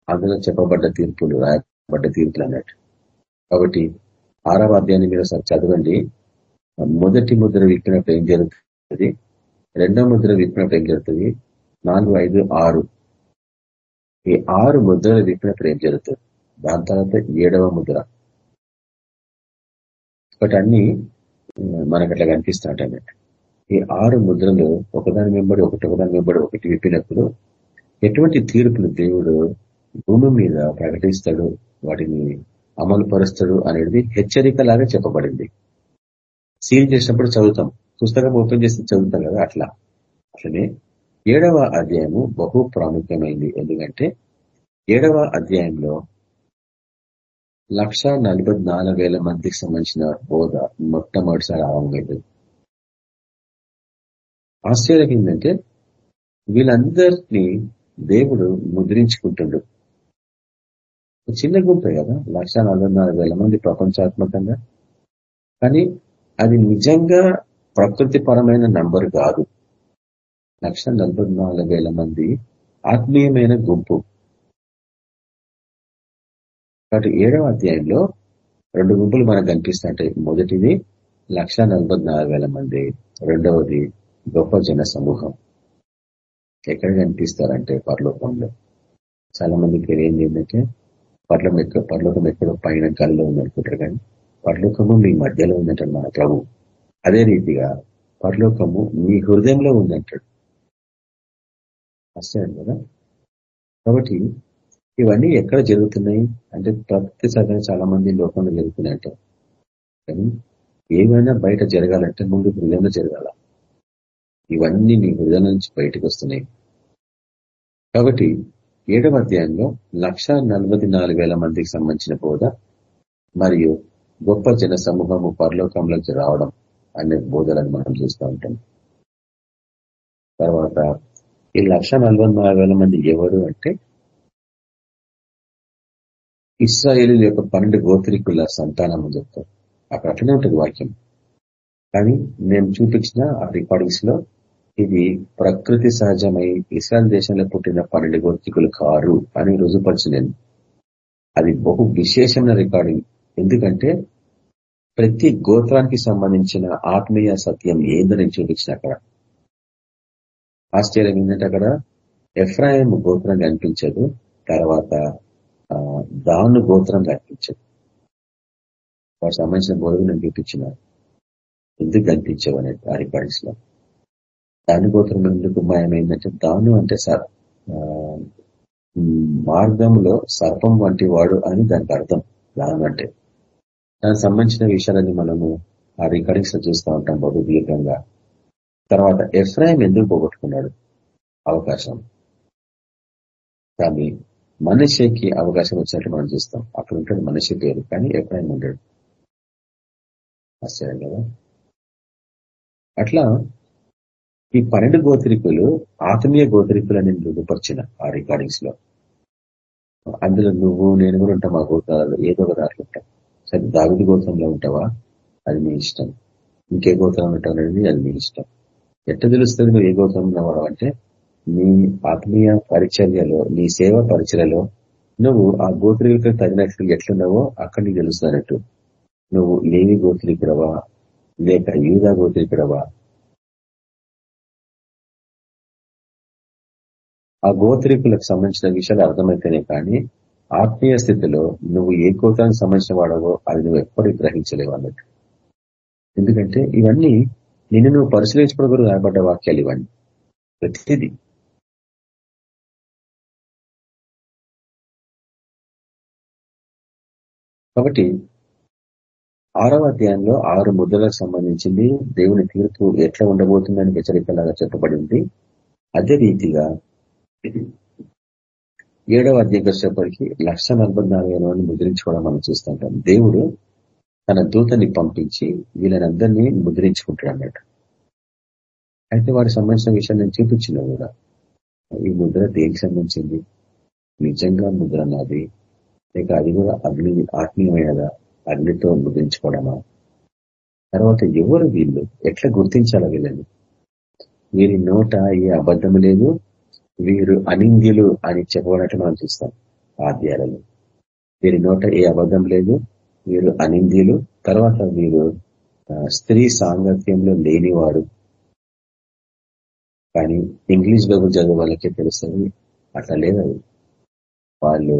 అందులో చెప్పబడ్డ తీర్పులు రాయబడ్డ తీర్పులు అన్నట్టు. కాబట్టి ఆరవ అధ్యాయాన్ని మీరు ఒకసారి చదవండి. మొదటి ముద్ర విప్పినప్పుడు ఏం జరుగుతుంది? రెండో ముద్ర విప్పినప్పుడు ఏం జరుగుతుంది? నాలుగు ఐదు ఆరు. ఈ ఆరు ముద్రలు విప్పినప్పుడు ఏం జరుగుతుంది? దాని తర్వాత ఏడవ ముద్ర. ఒకటి అన్ని మనకు అట్లా కనిపిస్తాట ఈ ఆరు ముద్రలు ఒకదాని వెంబడి ఒకటి ఒకదాని వెంబడి ఒకటి విప్పినప్పుడు ఎటువంటి తీర్పులు దేవుడు భూమి మీద ప్రకటిస్తాడు వాటిని అమలు పరుస్తాడు అనేది హెచ్చరిక లాగా చెప్పబడింది. సీల్ చేసినప్పుడు చదువుతాం. పుస్తకం ఓపెన్ చేసి చదువుతాం కదా అట్లా. అట్లనే ఏడవ అధ్యాయము బహు ప్రాముఖ్యమైంది. ఎందుకంటే ఏడవ అధ్యాయంలో లక్ష మందికి సంబంధించిన బోధ మొట్టమొదటిసారి ఆరంభమైంది. ఆశ్చర్యం ఏంటంటే వీళ్ళందరినీ దేవుడు ముద్రించుకుంటుండు. చిన్న గుంపే కదా. లక్ష మంది ప్రపంచాత్మకంగా. కానీ అది నిజంగా ప్రకృతి పరమైన నంబర్ కాదు. లక్ష మంది ఆత్మీయమైన గుంపు. కాబట్టి ఏడవ అధ్యాయంలో రెండు గుంపులు మనకు కనిపిస్తుంటాయి. మొదటిది లక్ష మంది. రెండవది గొప్ప జన సమూహం ఎక్కడ కనిపిస్తారంటే పరలోకంలో. చాలా మందికి ఏంటి ఏంటంటే పర్లం ఎక్కడ పర్లోకం ఎక్కడో పైన గాలిలో ఉందనుకుంటారు కానీ పర్లోకము మీ మధ్యలో ఉందంటాడు మన ప్రభు. అదే రీతిగా పరలోకము మీ హృదయంలో ఉందంటాడు. ఆశ్చర్యం కదా కాబట్టి ఇవన్నీ ఎక్కడ జరుగుతున్నాయి? అంటే ప్రతి సాధారణ చాలా మంది లోకంలో జరుగుతున్నాయంట. కానీ ఏమైనా బయట జరగాలంటే ముందు హృదయంలో జరగాల. ఇవన్నీ నీ హృదయం నుంచి బయటకు వస్తున్నాయి. కాబట్టి ఏడవ అధ్యాయంలో లక్ష మందికి సంబంధించిన బోధ మరియు గొప్ప జన సమూహము పరలోకంలోకి రావడం అనే బోధలను మనం చూస్తూ ఉంటాం. తర్వాత ఈ లక్ష మంది ఎవరు అంటే ఇస్రాయేలు యొక్క పన్నెండు గోత్రికుల సంతానం చెప్తారు. అక్కడ అట్లనే ఉంటుంది వాక్యం. కానీ నేను చూపించిన ఆ రికార్డింగ్స్లో ఇది ప్రకృతి సహజమై ఇస్రాయల్ దేశంలో పుట్టిన పన్నెండు గోత్రికులు కారు అని రుజుపరచలేదు అది బహు విశేషమైన రికార్డింగ్. ఎందుకంటే ప్రతి గోత్రానికి సంబంధించిన ఆత్మీయ సత్యం ఏందని చూపించిన అక్కడ. ఆశ్చర్యం ఏంటంటే అక్కడ ఎఫ్రాయిం గోత్రం కనిపించదు తర్వాత దాను గోత్రం కనిపించదు. వాటి సంబంధించిన బోధలు నేను చూపించిన. ఎందుకు కనిపించవు అనేది ఆ రికార్డింగ్స్లో దాని గోత్రం ఎందుకు మాయమైందంటే దాను అంటే మార్గంలో సర్పం వంటి వాడు అని దానికి అర్థం. దాను అంటే దానికి సంబంధించిన విషయాలని మనము ఆ రికార్డింగ్స్ చూస్తూ ఉంటాం బహు దీర్ఘంగా తర్వాత ఎఫ్రాయిం ఎందుకు పోగొట్టుకున్నాడు? అవకాశం. కానీ మనిషికి అవకాశం వచ్చినట్టు మనం చూస్తాం. అక్కడ ఉంటాడు మనిషి పేరు కానీ ఎఫ్రాయిం ఉంటాడు ఆశ్చర్యం కదా? అట్లా ఈ పన్నెండు గోత్రికులు ఆత్మీయ గోత్రికులని రుజుపరిచిన ఆ రికార్డింగ్స్లో. అందులో నువ్వు నేను కూడా ఉంటాం ఆ గోత్రాలలో ఏదో ఒక దాంట్లో ఉంటాం. సరే దావిడి గోత్రంలో ఉంటావా? అది మీ ఇష్టం. ఇంకే గోత్రం ఉంటావు అనేది అది మీ ఇష్టం. ఎట్ట తెలుస్తుంది నువ్వు ఏ గోత్రం ఉన్నవాడు అంటే నీ ఆత్మీయ పరిచర్యలో నీ సేవ పరిచర్యలో నువ్వు ఆ గోత్రికులకు తగినట్లు ఎట్లున్నావో అక్కడ నీకు తెలుస్తున్నట్టు నువ్వు లేని గోత్రికుడవా? లేక యూదా గోత్రికుడవా? ఆ గోత్రికులకు సంబంధించిన విషయాలు అర్థమైతేనే కానీ ఆత్మీయ స్థితిలో నువ్వు ఏ గోత్రానికి సంబంధించిన వాడవో అది నువ్వు ఎప్పటికీ గ్రహించలేవు అన్నట్టు. ఎందుకంటే ఇవన్నీ నిన్ను నువ్వు పరిశీలించడం కూడా రాయబడ్డ వాక్యాలు ఇవన్నీ. ప్రతిదీ. కాబట్టి ఆరవ అధ్యాయంలో ఆరు ముద్రలకు సంబంధించింది దేవుని తీర్పు ఎట్లా ఉండబోతుందని హెచ్చరికలాగా చెప్పబడింది. అదే రీతిగా ఏడవ అధ్యాయం వచ్చేప్పటికీ లక్ష నలభై నాలుగు వేల ముద్రించుకోవడం మనం చూస్తుంటాం. దేవుడు తన దూతని పంపించి వీళ్ళనందరినీ ముద్రించుకుంటాడు అన్నట్టు అయితే వారికి సంబంధించిన విషయం నేను చూపించిన కూడా ఈ ముద్ర దేనికి సంబంధించింది? నిజంగా ముద్ర నాది లేక అది కూడా అగ్ని ఆత్మీయమైనదా? అగ్నితో ముద్రించుకోవడమా? తర్వాత ఎవరు వీళ్ళు? ఎట్లా గుర్తించాలా వీళ్ళని? వీరి నోట ఏ అబద్ధం లేదు వీరు అనింద్యులు అని చెప్పబడినట్టు మనం చూస్తాం ఆద్యాలలో వీరి నోట ఏ అబద్ధం లేదు వీరు అనింద్యులు. తర్వాత వీరు స్త్రీ సాంగత్యంలో లేనివారు కానీ ఇంగ్లీష్ బైబుల్ చదివే వాళ్ళకే తెలుస్తుంది అట్లా లేదు వాళ్ళు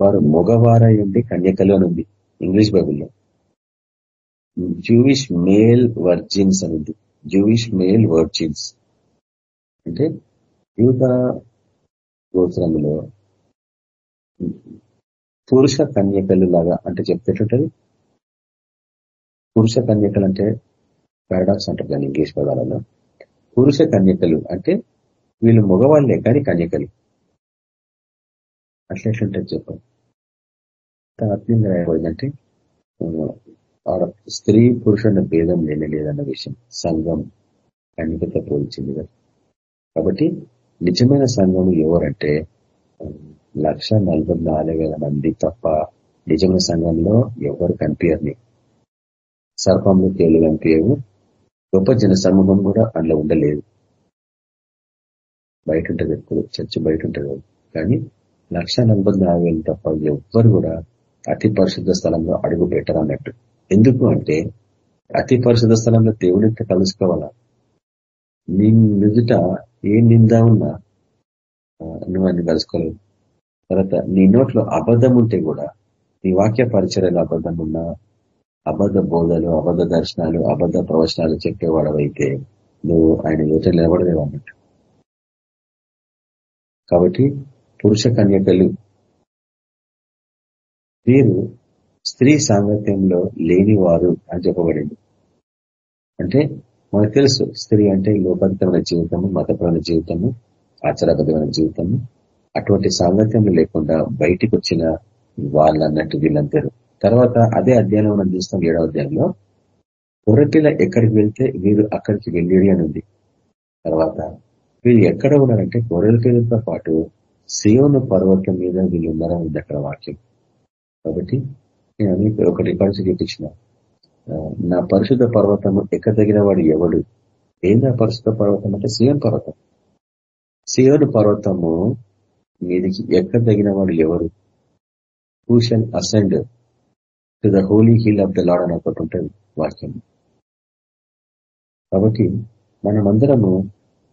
వారు మగవారై ఉండి కన్యకలో ఉంది ఇంగ్లీష్ బైబుల్లో. జూయిష్ మేల్ వర్జిన్స్ అని ఉంది. జూయిష్ మేల్ వర్జిన్స్ అంటే యూత గోత్రంలో పురుష కన్యకలు లాగా అంటే చెప్తేటంటది పురుష కన్యకలు అంటే పారాడాక్స్ అంటారు దాన్ని ఇంగ్లీష్ పదాలలో. పురుష కన్యకలు అంటే వీళ్ళు మగవాళ్ళే కానీ కన్యకలు. అట్లా ఎట్లుంటుంది చెప్పండి ఆత్మీయంగా రాయబడిందంటే స్త్రీ పురుషుల భేదం లేనే లేదన్న విషయం సంఘం కన్యకతో పోల్చింది కదా. కాబట్టి నిజమైన సంఘం ఎవరంటే లక్ష మంది తప్ప నిజమైన సంఘంలో ఎవరు కనిపించరు సర్పంలో తేలు కనిపించవు గొప్ప జన సమూహం కూడా అందులో ఉండలేదు. బయట ఉంటుంది ఎప్పుడు చర్చ బయట ఉంటుంది. కానీ లక్ష తప్ప ఎవ్వరు కూడా అతి పరిశుద్ధ స్థలంలో అడుగు పెట్టరు అన్నట్టు. ఎందుకు అంటే అతి పరిశుద్ధ స్థలంలో దేవుడితో కలుసుకోవాలా? నీ నిజట ఏ నింద ఉన్నా నువ్వు అన్ని కలుసుకోలేవు. తర్వాత నీ నోట్లో అబద్ధం ఉంటే కూడా నీ వాక్య పరిచయాలు అబద్ధం ఉన్నా అబద్ధ బోధలు అబద్ధ దర్శనాలు అబద్ధ ప్రవచనాలు చెప్పేవాడవైతే నువ్వు ఆయన యువత నిలబడలేవు అన్నట్టు. కాబట్టి పురుష కన్యకలు వీరు స్త్రీ సాంగత్యంలో లేనివారు అని చెప్పబడింది. అంటే మనకు తెలుసు స్త్రీ అంటే లోపరితమైన జీవితము మతపరమైన జీవితము ఆచారబద్ధమైన జీవితము. అటువంటి సాంగత్యం లేకుండా బయటికి వచ్చిన వాళ్ళన్నట్టు వీళ్ళందరూ. తర్వాత అదే అధ్యయనం మనం చూస్తాం ఏడవ అధ్యాయంలో. గొర్రెపిల్ల ఎక్కడికి వెళ్తే వీరు అక్కడికి వెళ్ళేది అని ఉంది. తర్వాత వీళ్ళు ఎక్కడ ఉన్నారంటే గొర్రెల పిల్లలతో పాటు సియోను పర్వతం మీద వీళ్ళు ఉన్నారని ఉంది అక్కడ వాక్యం. కాబట్టి నేను ఒకటి పరిస్థితి చూపించిన. నా పరిశుద్ధ పర్వతము ఎక్కదగిన వాడు ఎవడు? ఏందా పరిశుద్ధ పర్వతం అంటే? సియోన్ పర్వతం. సియోను పర్వతము మీదికి ఎక్కదగిన వాడు ఎవరు? Who shall ascend to the holy hill of the Lord అని ఒకటి ఉంటుంది వాక్యం. కాబట్టి మనమందరము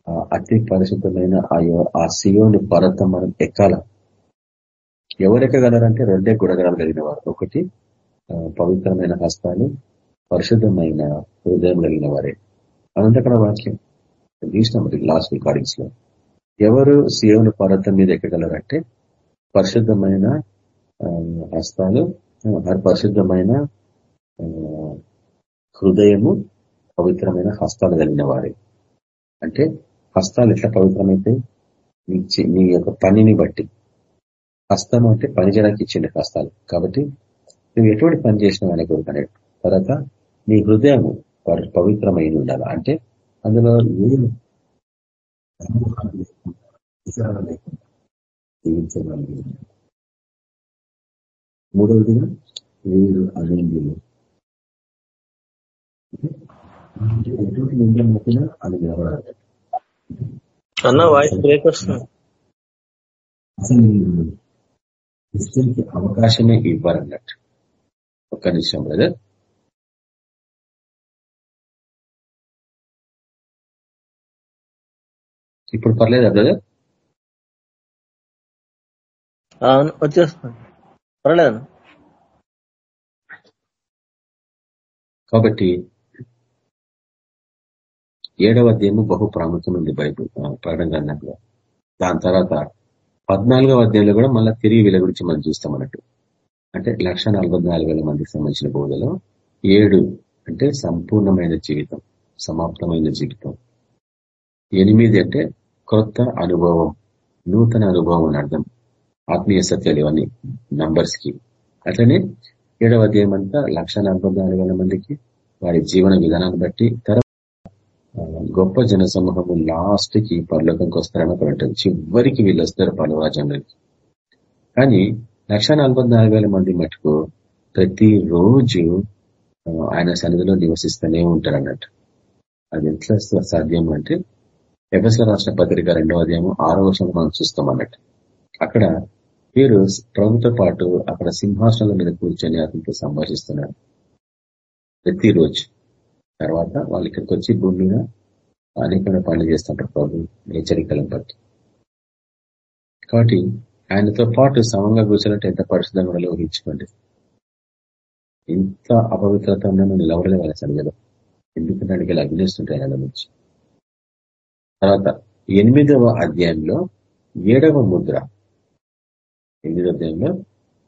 అతి పరిశుద్ధమైన ఆ సియోని పర్వతం మనం ఎక్కాల. ఎవరెక్కగలరంటే రెండే గుణగణాలు కలిగిన వారు. ఒకటి పవిత్రమైన హస్తాలు పరిశుద్ధమైన హృదయం కలిగిన వారే. అనంతకర వాక్యం. తీసినాం లాస్ట్ రికార్డింగ్స్లో ఎవరు సియోని పర్వతం మీద ఎక్కగలరంటే పరిశుద్ధమైన హస్తాలు పరిశుద్ధమైన హృదయము పవిత్రమైన హస్తాలు కలిగిన వారే. అంటే హస్తాలు ఎట్లా పవిత్రమైతే నీ యొక్క పనిని బట్టి. హస్తం అంటే పని చేయడానికి ఇచ్చిండే హస్తాలు కాబట్టి నువ్వు ఎటువంటి పని చేసినావు అనే కొడుకు తర్వాత నీ హృదయము పవిత్రమైన ఉండాలి. అంటే అందులో మూడవదిగా వీరు అనిందులు ఎటువంటి నిందలు మొక్కినా అది నిలబడాలి. అన్న వాయిస్ బ్రేక్ వస్తుంది. అసలు క్రిస్టియన్కి అవకాశమే ఇవ్వాలన్నట్టు. ఒక్క నిమిషం బ్రదర్ ఇప్పుడు పర్లేదా బ్రదర్ వచ్చేస్తాను పర్లేదు. కాబట్టి ఏడవ అధ్యాయము బహు ప్రాముఖ్యం ఉంది బైబుల్ ప్రకటన దాని తర్వాత పద్నాలుగవ అధ్యాయంలో కూడా మళ్ళీ తిరిగి వీళ్ళ గురించి మనం చూస్తాం అన్నట్టు. అంటే లక్ష మందికి సంబంధించిన బోధలో ఏడు అంటే సంపూర్ణమైన జీవితం సమాప్తమైన జీవితం. ఎనిమిది అంటే కొత్త అనుభవం నూతన అనుభవం అని అర్థం. ఆత్మీయ సత్యాలు ఇవన్నీ నంబర్స్కి. అట్లనే ఏడవ అధ్యాయం అంతా లక్ష మందికి వారి జీవన విధానాన్ని బట్టి గొప్ప జన సమూహము లాస్ట్కి పరలోకంకి వస్తారని అక్కడ ఉంటుంది చివరికి వీళ్ళు వస్తారు పలురాజ్యంలోకి కానీ లక్ష మంది మటుకు ప్రతిరోజు ఆయన సన్నిధిలో నివసిస్తూనే ఉంటారు అన్నట్టు అది ఎట్లా సాధ్యం అంటే ఎఫ్ఎస్ల రాష్ట్ర పత్రిక రెండవ అధ్యాయము ఆరో వర్షం మనం చూస్తాం అన్నట్టు అక్కడ వీరు ప్రభుతో పాటు అక్కడ సింహాసనాల మీద కూర్చొని అతనితో సంభాషిస్తున్నారు. ప్రతిరోజు. తర్వాత వాళ్ళు ఇక్కడికి వచ్చి భూమి మీద అనేకమైన పనులు చేస్తుంటారు ప్రభు హెచ్చరికలను బట్టి. కాబట్టి ఆయనతో పాటు సమంగా కూర్చోనంటే ఎంత పరిశుద్ధంగా కూడా ఊహించుకోండి. ఇంత అపవిత్రత ఉన్న నిలవడలే వాళ్ళ సరిగలో ఎందుకంటే అడిగి అగ్నిస్తుంటాయి ఆయన నుంచి. తర్వాత ఎనిమిదవ అధ్యాయంలో ఏడవ ముద్ర. ఎనిమిదవ అధ్యాయంలో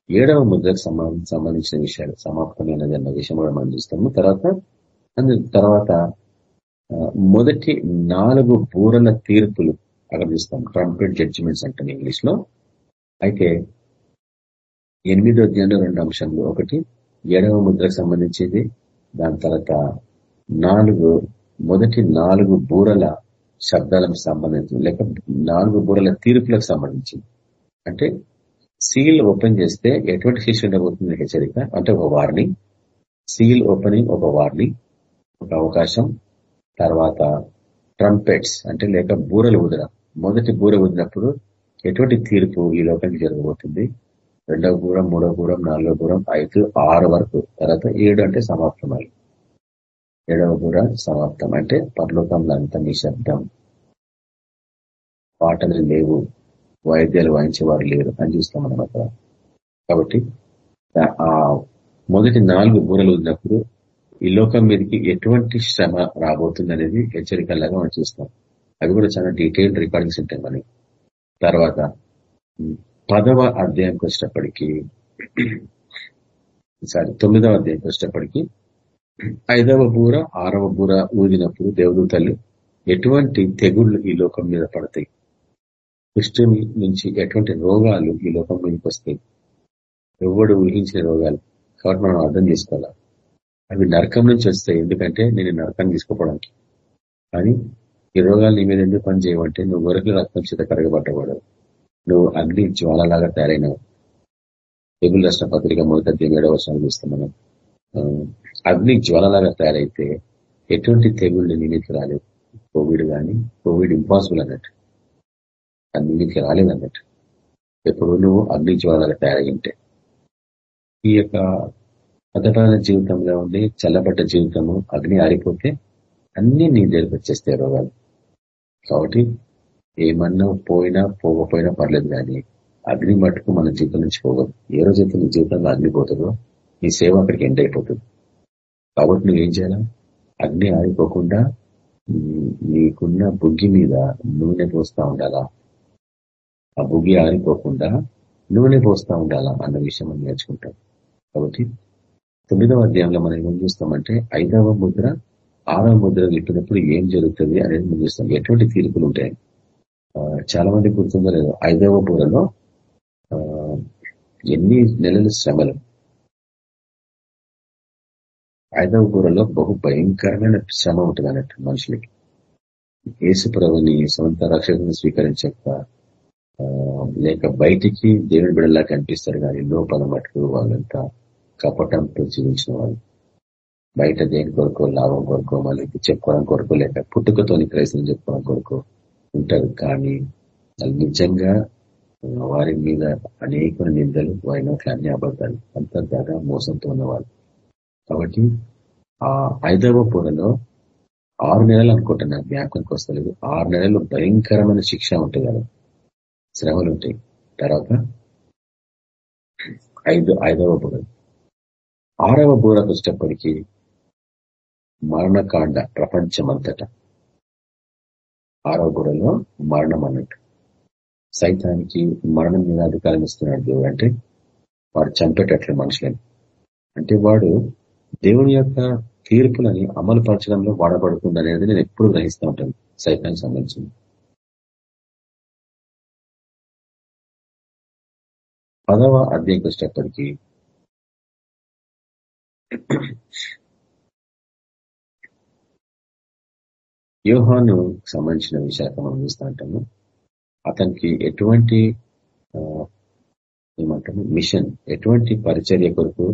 ఏడవ ముద్రకు సంబంధించిన విషయాలు సమాప్తమైనది అన్న విషయం కూడా మనం చూస్తాము. తర్వాత తర్వాత మొదటి నాలుగు బూరల తీర్పులు అక్కడ చూస్తాం ట్రంపెట్ జడ్జిమెంట్స్ అంటాను ఇంగ్లీష్లో అయితే ఎనిమిదో అధ్యాయంలో రెండు అంశాలు. ఒకటి ఏడవ ముద్రకు సంబంధించింది. దాని తర్వాత నాలుగు మొదటి నాలుగు బూరల శబ్దాలకు సంబంధించి లేక నాలుగు బూరల తీర్పులకు సంబంధించింది. అంటే సీల్ ఓపెన్ చేస్తే ఎటువంటి శిక్ష ఉండబోతుంది? హెచ్చరిక. అంటే ఒక వార్నింగ్ సీల్ ఓపెనింగ్ ఒక వార్నింగ్ ఒక అవకాశం. తర్వాత ట్రంపెట్స్ అంటే లేక బూరలు ఉదర మొదటి బూర ఉదినప్పుడు ఎటువంటి తీర్పు ఈ లోకానికి జరగబోతుంది? రెండవ గూరం మూడవ గూరం నాలుగవ గూరం ఐదు ఆరు వరకు. తర్వాత ఏడు అంటే సమాప్తమై. ఏడవ గూర సమాప్తం. అంటే పర్లోకంలో అంత నిశ్శబ్దం. పాటలు లేవు. వాయిద్యాలు వాయించేవారు లేరు అని చూస్తాం మనం అక్కడ. కాబట్టి ఆ మొదటి నాలుగు బూరలు ఉన్నప్పుడు ఈ లోకం మీదకి ఎటువంటి శ్రమ రాబోతుంది అనేది హెచ్చరికలాగా మనం చూస్తాం. అవి కూడా చాలా డీటెయిల్డ్ రికార్డింగ్స్ ఉంటాయి మనకి. తర్వాత పదవ అధ్యాయంకి వచ్చేటప్పటికి సారీ తొమ్మిదవ అధ్యాయంకి వచ్చేటప్పటికి ఐదవ బూర ఆరవ బూర ఊదినప్పుడు దేవదూతలు ఎటువంటి తెగుళ్ళు ఈ లోకం మీద పడతాయి? కృష్ణ నుంచి ఎటువంటి రోగాలు ఈ లోకం మీదకి వస్తాయి? ఎవడు ఊహించిన రోగాలు? కాబట్టి మనం అర్థం చేసుకోవాలి. అవి నరకం నుంచి వస్తాయి. ఎందుకంటే నేను నరకాన్ని తీసుకోవడానికి. కానీ ఈ రోగాలు నీ మీద ఎందుకు పని చేయవంటే నువ్వు వరకు రక్తం చేత కరగబడ్డవాడు నువ్వు అగ్ని జ్వాలలాగా తయారైనవు. తెగులు రాష్ట్ర పత్రిక మొదటి ఏడవ వర్షాలు అగ్ని జ్వాలలాగా తయారైతే ఎటువంటి తెగుళ్ళు నీ మీద రాలేదు. కోవిడ్ కానీ కోవిడ్ ఇంపాసిబుల్ అన్నట్టు. రాలేదు అన్నట్టు ఎప్పుడు నువ్వు అగ్ని జ్వాలలాగా తయారై ఉంటే. ఈ యొక్క పదపాల జీవితంలో ఉండి చల్లబడ్డ జీవితము అగ్ని ఆరిపోతే అన్ని నీ దగ్గరకు వచ్చేస్తాయి రోగాలు. కాబట్టి ఏమన్నా పోయినా పోకపోయినా పర్లేదు కానీ అగ్ని మట్టుకు మన జీవితం నుంచి పోగదు ఏ రోజైతే నీ జీవితంలో అగ్ని పోతుందో నీ సేవ అక్కడికి ఎండ్ అయిపోతుంది. కాబట్టి నువ్వేం చేయాలా? అగ్ని ఆరిపోకుండా నీకున్న బుగ్గి మీద నూనె పోస్తా ఉండాలా? ఆ బుగ్గి ఆరిపోకుండా నూనె పోస్తా ఉండాలా? అన్న విషయం మనం నేర్చుకుంటాం. కాబట్టి తొమ్మిదవ అధ్యాయంలో మనం ఏం చూస్తామంటే ఐదవ ముద్ర ఆరవ ముద్ర విప్పినప్పుడు ఏం జరుగుతుంది అనేది మనం చూస్తాం. ఎటువంటి తీర్పులు ఉంటాయి? చాలా మంది గుర్తుందో లేదు ఐదవ బూరలో ఎన్ని నెలల శ్రమలు? ఐదవ బూరలో బహు భయంకరమైన శ్రమ ఉంటుంది అన్నట్టు మనుషులకి. యేసు ప్రభుని సొంత రక్షకుని స్వీకరించక లేక బయటికి దేవుని బిడల్లా కనిపిస్తారు కానీ లోపల మటుకు వాళ్ళంతా కపటంతో జీవించిన వాళ్ళు బయట దేని కొరకు లాభం కొరకు మళ్ళీ చెప్పుకోవడం కొరకు లేక పుట్టుకతోని క్రైస్తవం చెప్పుకోవడం కొరకు ఉంటారు. కానీ నిజంగా వారి మీద అనేక నిందలు వారి నోట్ల అన్ని అబద్ధాలు అంతర్దాగా మోసంతో ఉన్నవాళ్ళు. కాబట్టి ఆ ఐదవ పూరలో ఆరు నెలలు అనుకుంటున్నా జ్ఞాపకానికి వస్తలేదు. ఆరు నెలలు భయంకరమైన శిక్ష ఉంటుంది కదా. శ్రమలు ఉంటాయి తర్వాత ఐదు ఐదవ బూర ఆరవ బూరకు వచ్చినప్పటికీ మరణకాండ ప్రపంచమంతట. ఆరవ బూరలో మరణం అన్నట్టు. సైతానికి మరణం మీద అధికారం ఇస్తున్నాడు దేవుడు అంటే వాడు చంపేటట్లు మనుషులని. అంటే వాడు దేవుని యొక్క తీర్పులని అమలు పరచడంలో వాడబడుతుంది అనేది నేను ఎప్పుడు గ్రహిస్తూ ఉంటాను సైతానికి సంబంధించింది. పదవ అధ్యాయంకి వచ్చేటప్పటికీ యోహాను సంబంధించిన విశాఖ మనం చూస్తూ ఉంటాము. అతనికి ఎటువంటి ఏమంటాము మిషన్ ఎటువంటి పరిచర్య కొరకు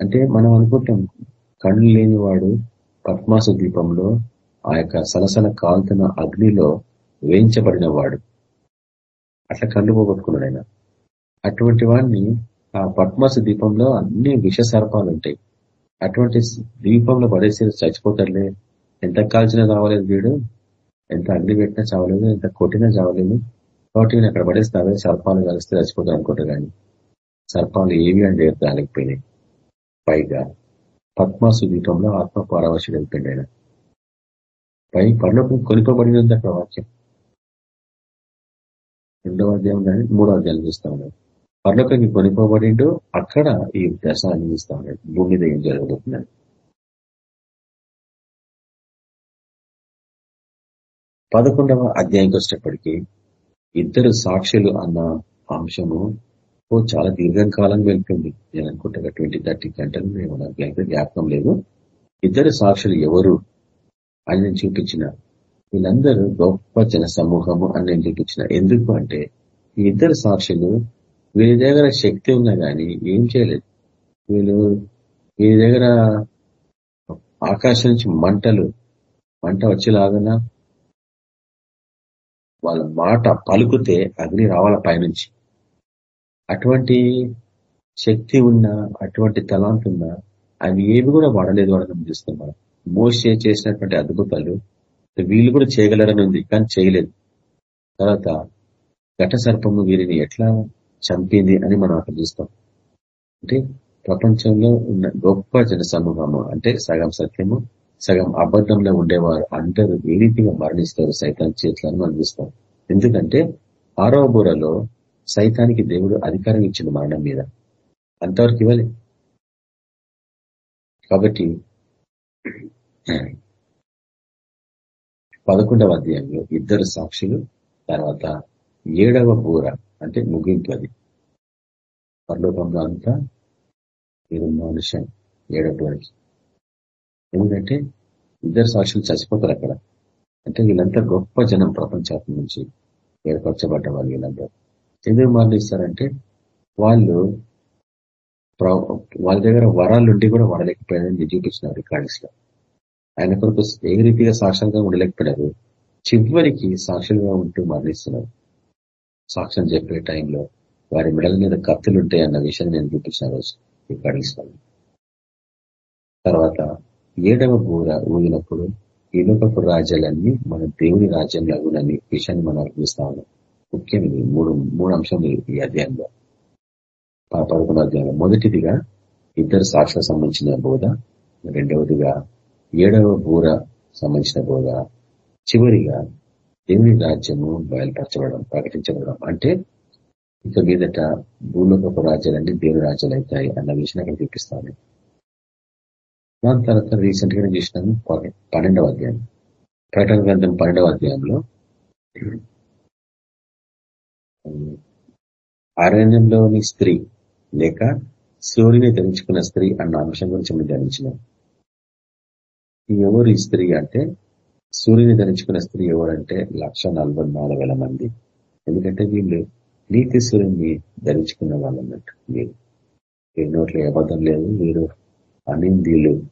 అంటే మనం అనుకుంటాం కళ్ళు లేని వాడు పద్మాస దీపంలో ఆ యొక్క సలసల కాల్తున్న అగ్నిలో వేయించబడిన వాడు అట్లా కళ్ళు పోగొట్టుకున్నాడు ఆయన. అటువంటి వాడిని ఆ పద్మాస దీపంలో అన్ని విష సర్పాలు ఉంటాయి అటువంటి ద్వీపంలో పడేసి చచ్చిపోతాడులే. ఎంత కాల్చినా చావలేదు వీడు. ఎంత అగ్ని పెట్టినా చావలేదు. ఎంత కొట్టినా చావలేదు. కాబట్టి నేను అక్కడ పడేస్తావే సర్పాలు కలిస్తే చచ్చిపోతాను అనుకుంటా కానీ సర్పాలు ఏవి అని రాలేకపోయినాయి పైగా పద్మాసు ద్వీపంలో ఆత్మ పారవశుడు అయిపోయింది ఆయన. పై పనులకు కొనుకోబడినది అక్కడ వాక్యం. రెండవ అధ్యాయం కానీ మూడో అధ్యాయం చూస్తా ఉన్నాడు. పర్లోకానికి కొనిపోబడిండో అక్కడ ఈ దశ అందిస్తా ఉన్నాడు భూమి మీద ఏం జరగబోతున్నాడు పదకొండవ అధ్యాయంకి వచ్చేటప్పటికి ఇద్దరు సాక్షులు అన్న అంశము ఓ చాలా దీర్ఘకాలం వెళ్తుంది. నేను అనుకుంటా ట్వంటీ థర్టీ గంటలు మేము నాకు జ్ఞాపకం లేదు. ఇద్దరు సాక్షులు ఎవరు అని నేను చూపించిన. వీళ్ళందరూ గొప్ప జన సమూహము అని నేను చూపించిన. ఎందుకు అంటే ఈ ఇద్దరు సాక్షులు వీరి దగ్గర శక్తి ఉన్నా కానీ ఏం చేయలేదు. వీళ్ళు వీరి దగ్గర ఆకాశం నుంచి మంటలు మంట వచ్చేలాగా వాళ్ళ మాట పలుకుతే అగ్ని రావాల పైనుంచి. అటువంటి శక్తి ఉన్న అటువంటి తలాంత్ ఉన్నా అవి ఏవి కూడా వాడలేదు వాడడం చూస్తున్నాం మోసే చేసినటువంటి అద్భుతాలు వీళ్ళు కూడా చేయగలరని ఉంది కానీ చేయలేదు. తర్వాత ఘట సర్పము వీరిని ఎట్లా చంపింది అని మనం అక్కడ చూస్తాం అంటే ప్రపంచంలో ఉన్న గొప్ప జన సమూహము అంటే సగం సత్యము సగం అబద్ధంలో ఉండేవారు అందరూ ఏ రీతిగా మరణిస్తారు సైతాన్ చేతులను మనం చూస్తాం. ఎందుకంటే ఆరవ బూరలో సైతానికి దేవుడు అధికారం ఇచ్చింది మరణం మీద అంతవరకు ఇవ్వాలి. కాబట్టి పదకొండవ అధ్యాయంలో ఇద్దరు సాక్షులు తర్వాత ఏడవ బూర అంటే ముగింపు అది పరలోకంలో అంతా మీరు మనుషం ఏడవ ఎందుకంటే ఇద్దరు సాక్షులు చచ్చిపోతారు అక్కడ. అంటే వీళ్ళంతా గొప్ప జనం ప్రపంచాత్మ నుంచి ఏర్పరచబడ్డ వాళ్ళు వీళ్ళందరూ. ఎందుకు మరణిస్తారంటే వాళ్ళు వాళ్ళ దగ్గర వరాలుండి కూడా వాడలేకపోయారని చూపించినారు రికార్డ్స్లో. ఆయన కొరకు ఏ రీతిగా సాక్ష్యంగా ఉండలేకపోయినారు చివరికి సాక్షులుగా ఉంటూ మరణిస్తున్నారు. సాక్ష్యం చెప్పే టైంలో వారి మెడల మీద కత్తులు ఉంటాయి అన్న విషయాన్ని నేను చూపించిన రోజు రికార్డింగ్స్ తర్వాత ఏడవ బూర ఊగినప్పుడు ఇనుపపు రాజ్యాలన్నీ మన దేవుని రాజ్యం లాగునని విషయాన్ని మనం అర్పిస్తా ఉన్నాం. మూడు మూడు అంశం ఈ అధ్యాయంలో. పదకొండు అధ్యాయంలో. మొదటిదిగా ఇద్దరు సాక్షులకు సంబంధించిన బోధ. రెండవదిగా ఏడవ బూర సంబంధించిన బోధ. చివరిగా దేవుని రాజ్యము బయలుపరచబడడం ప్రకటించబడడం? అంటే ఇక మీదట భూలోకపు రాజ్యాలన్నీ దేవుని రాజ్యాలు అవుతాయి అన్న విషయం అక్కడ చూపిస్తాను. దాని తర్వాత రీసెంట్గా చూసినాను పన్నెండవ అధ్యాయం. ప్రకటన గ్రంథం పన్నెండవ అధ్యాయంలో అరణ్యంలోని స్త్రీ లేక సూర్యుని ధరించుకున్న స్త్రీ అన్న అంశం గురించి మేము ధ్యానించినాం. ఎవరు ఈ స్త్రీ అంటే సూర్యుని ధరించుకున్న స్త్రీ ఎవరంటే లక్ష మంది. ఎందుకంటే వీళ్ళు నీతి సూర్యుని ధరించుకున్న వాళ్ళు అన్నట్టు మీరు మీ నోట్లో అబద్ధం లేదు. మీరు అనిందీలు.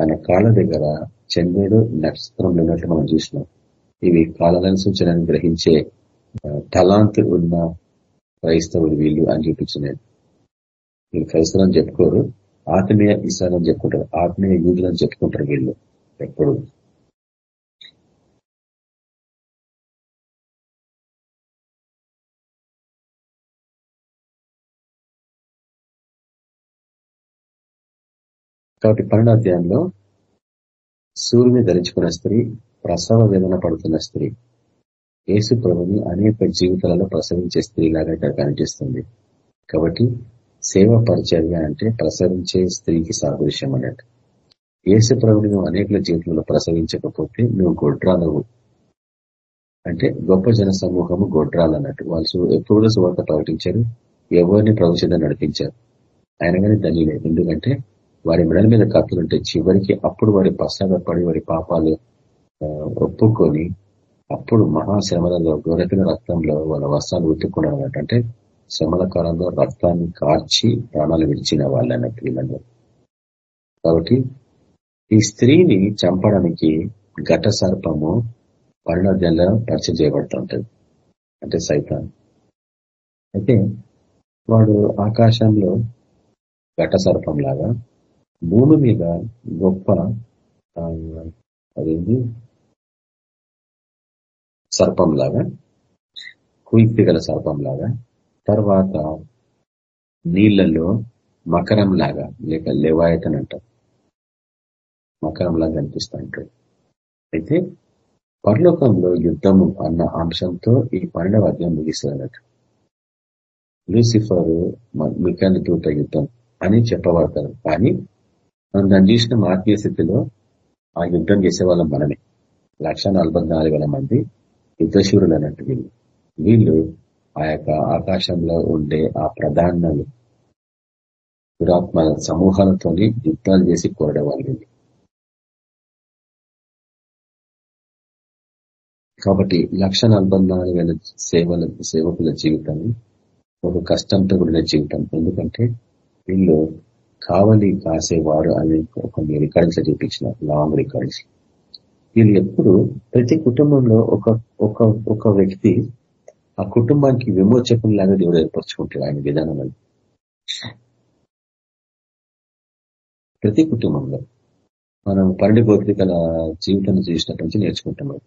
తన కాళ్ళ దగ్గర చంద్రుడు నక్షత్రం ఉన్నట్లు మనం చూసినాం. ఇవి కాలాలను సూచనని గ్రహించే తలాంత్ ఉన్న క్రైస్తవులు వీళ్ళు అని చూపించినాడు వీళ్ళు క్రైస్తవులు అని చెప్పుకోరు. ఆత్మీయ ఇసాలని చెప్పుకుంటారు. ఆత్మీయ యూదులు అని చెప్పుకుంటారు వీళ్ళు. ఎప్పుడు కాబట్టి పన్నెండాధ్యాయంలో సూర్యుని ధరించుకున్న స్త్రీ ప్రసవ వేదన పడుతున్న స్త్రీ యేసు ప్రభుని అనేక జీవితాలలో ప్రసవించే స్త్రీలాగా ఇక్కడ కనిపిస్తుంది. కాబట్టి సేవ పరిచర్య అంటే ప్రసవించే స్త్రీకి సాదృశ్యం అన్నట్టు. ఏసు ప్రభుని నువ్వు అనేకల జీవితంలో ప్రసవించకపోతే నువ్వు గొడ్రాలవు. అంటే గొప్ప జన సమూహము గొడ్రాలు అన్నట్టు వాళ్ళు ఎప్పుడు సువార్త ప్రకటించారు. ఎవరిని ప్రభుత్వం నడిపించారు. ఆయన కానీ ధనిలే ఎందుకంటే వారి మెడల మీద కత్తులుంటే చివరికి అప్పుడు వారి పశ్చాత్తపడి వారి పాపాలు ఒప్పుకొని అప్పుడు మహాశ్రమలలో గొరపిన రక్తంలో వాళ్ళ వస్త్రాలు ఉత్తుకున్నారు అంటే శ్రమల కాలంలో రక్తాన్ని కార్చి ప్రాణాలు విడిచిన వాళ్ళు అన్నట్టు వీళ్ళందరూ కాబట్టి ఈ స్త్రీని చంపడానికి ఘట సర్పము పరిణాద్యంలో పరిచయం చేయబడుతుంటది. అంటే సైతాన్. అయితే వాడు ఆకాశంలో ఘట సర్పం లాగా భూమి మీద గొప్ప అదేంటి? సర్పం లాగా కుయిక్తి గల సర్పం లాగా తర్వాత నీళ్ళలో మకరం లాగా లేక లేవాయతన్ మకరంలా లాగా కనిపిస్తూ ఉంటాడు అయితే పరలోకంలో యుద్ధము అన్న అంశంతో ఈ పన్నెండవ అధ్యాయం ముగిస్తున్నట్టు లూసిఫర్ మికాని దూత యుద్ధం అని చెప్పబడతారు. కానీ మనం దాన్ని చూసిన ఆత్మీయ స్థితిలో ఆ యుద్ధం చేసే వాళ్ళం మనమే. లక్ష మంది యుద్ధశూరులు అన్నట్టు వీళ్ళు. వీళ్ళు ఆ యొక్క ఆకాశంలో ఉండే ఆ ప్రధానాలు దురాత్మ సమూహాలతోని యుద్ధాలు చేసి కోరడే వాళ్ళు. కాబట్టి లక్ష సేవల సేవకుల జీవితం ఒక కష్టంతో కూడిన జీవితం. ఎందుకంటే వీళ్ళు కావలి కాసేవారు అని కొన్ని రికార్డ్స్ చూపించిన లాంగ్ రికార్డ్స్. వీళ్ళు ఎప్పుడు ప్రతి కుటుంబంలో ఒక ఒక ఒక వ్యక్తి ఆ కుటుంబానికి విమోచకం లాగా దేవుడు ఏర్పరచుకుంటాడు ఆయన విధానం అని ప్రతి కుటుంబంలో మనం పన్నెండు గోత్రికల జీవితాన్ని చూసినప్పటి నుంచి నేర్చుకుంటున్నాం.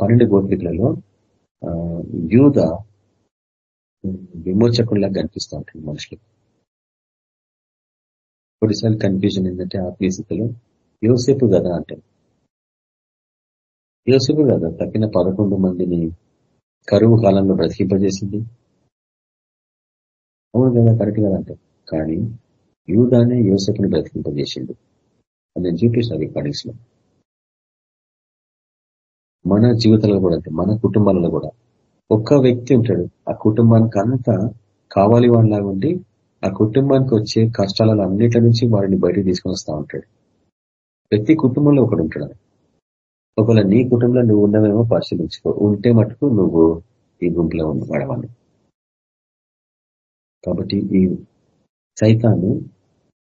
పన్నెండు గోత్రికలలో యూద విమోచకుడిలా కనిపిస్తూ ఉంటుంది మనుషులకు కొన్నిసార్లు కన్ఫ్యూజన్ ఏంటంటే ఆత్మీయ స్థితిలో యోసేపు కదా అంటే. యోసేపు కదా తప్పిన పదకొండు మందిని కరువు కాలంలో బ్రతికింపజేసింది. అవును కదా కరెక్ట్ కదా అంటే. కానీ యూదానే యోసేపుని బ్రతికింపజేసిండు. అని నేను చూపిస్తాను రికార్డింగ్స్లో. మన జీవితాలలో కూడా అంతే మన కుటుంబాలలో కూడా. ఒక్క వ్యక్తి ఉంటాడు ఆ కుటుంబానికి అంతా కావాలి వాళ్ళలాగా ఉండి ఆ కుటుంబానికి వచ్చే కష్టాలలో అన్నిటి నుంచి వారిని బయటకు తీసుకొని వస్తూ ఉంటాడు. ప్రతి కుటుంబంలో ఒకడు ఉంటాడు ఒకవేళ నీ కుటుంబంలో నువ్వు ఉన్నవేమో పరిశీలించుకో. ఉంటే మటుకు నువ్వు ఈ గుంపులో వాడవాళ్ళు కాబట్టి ఈ సైతాను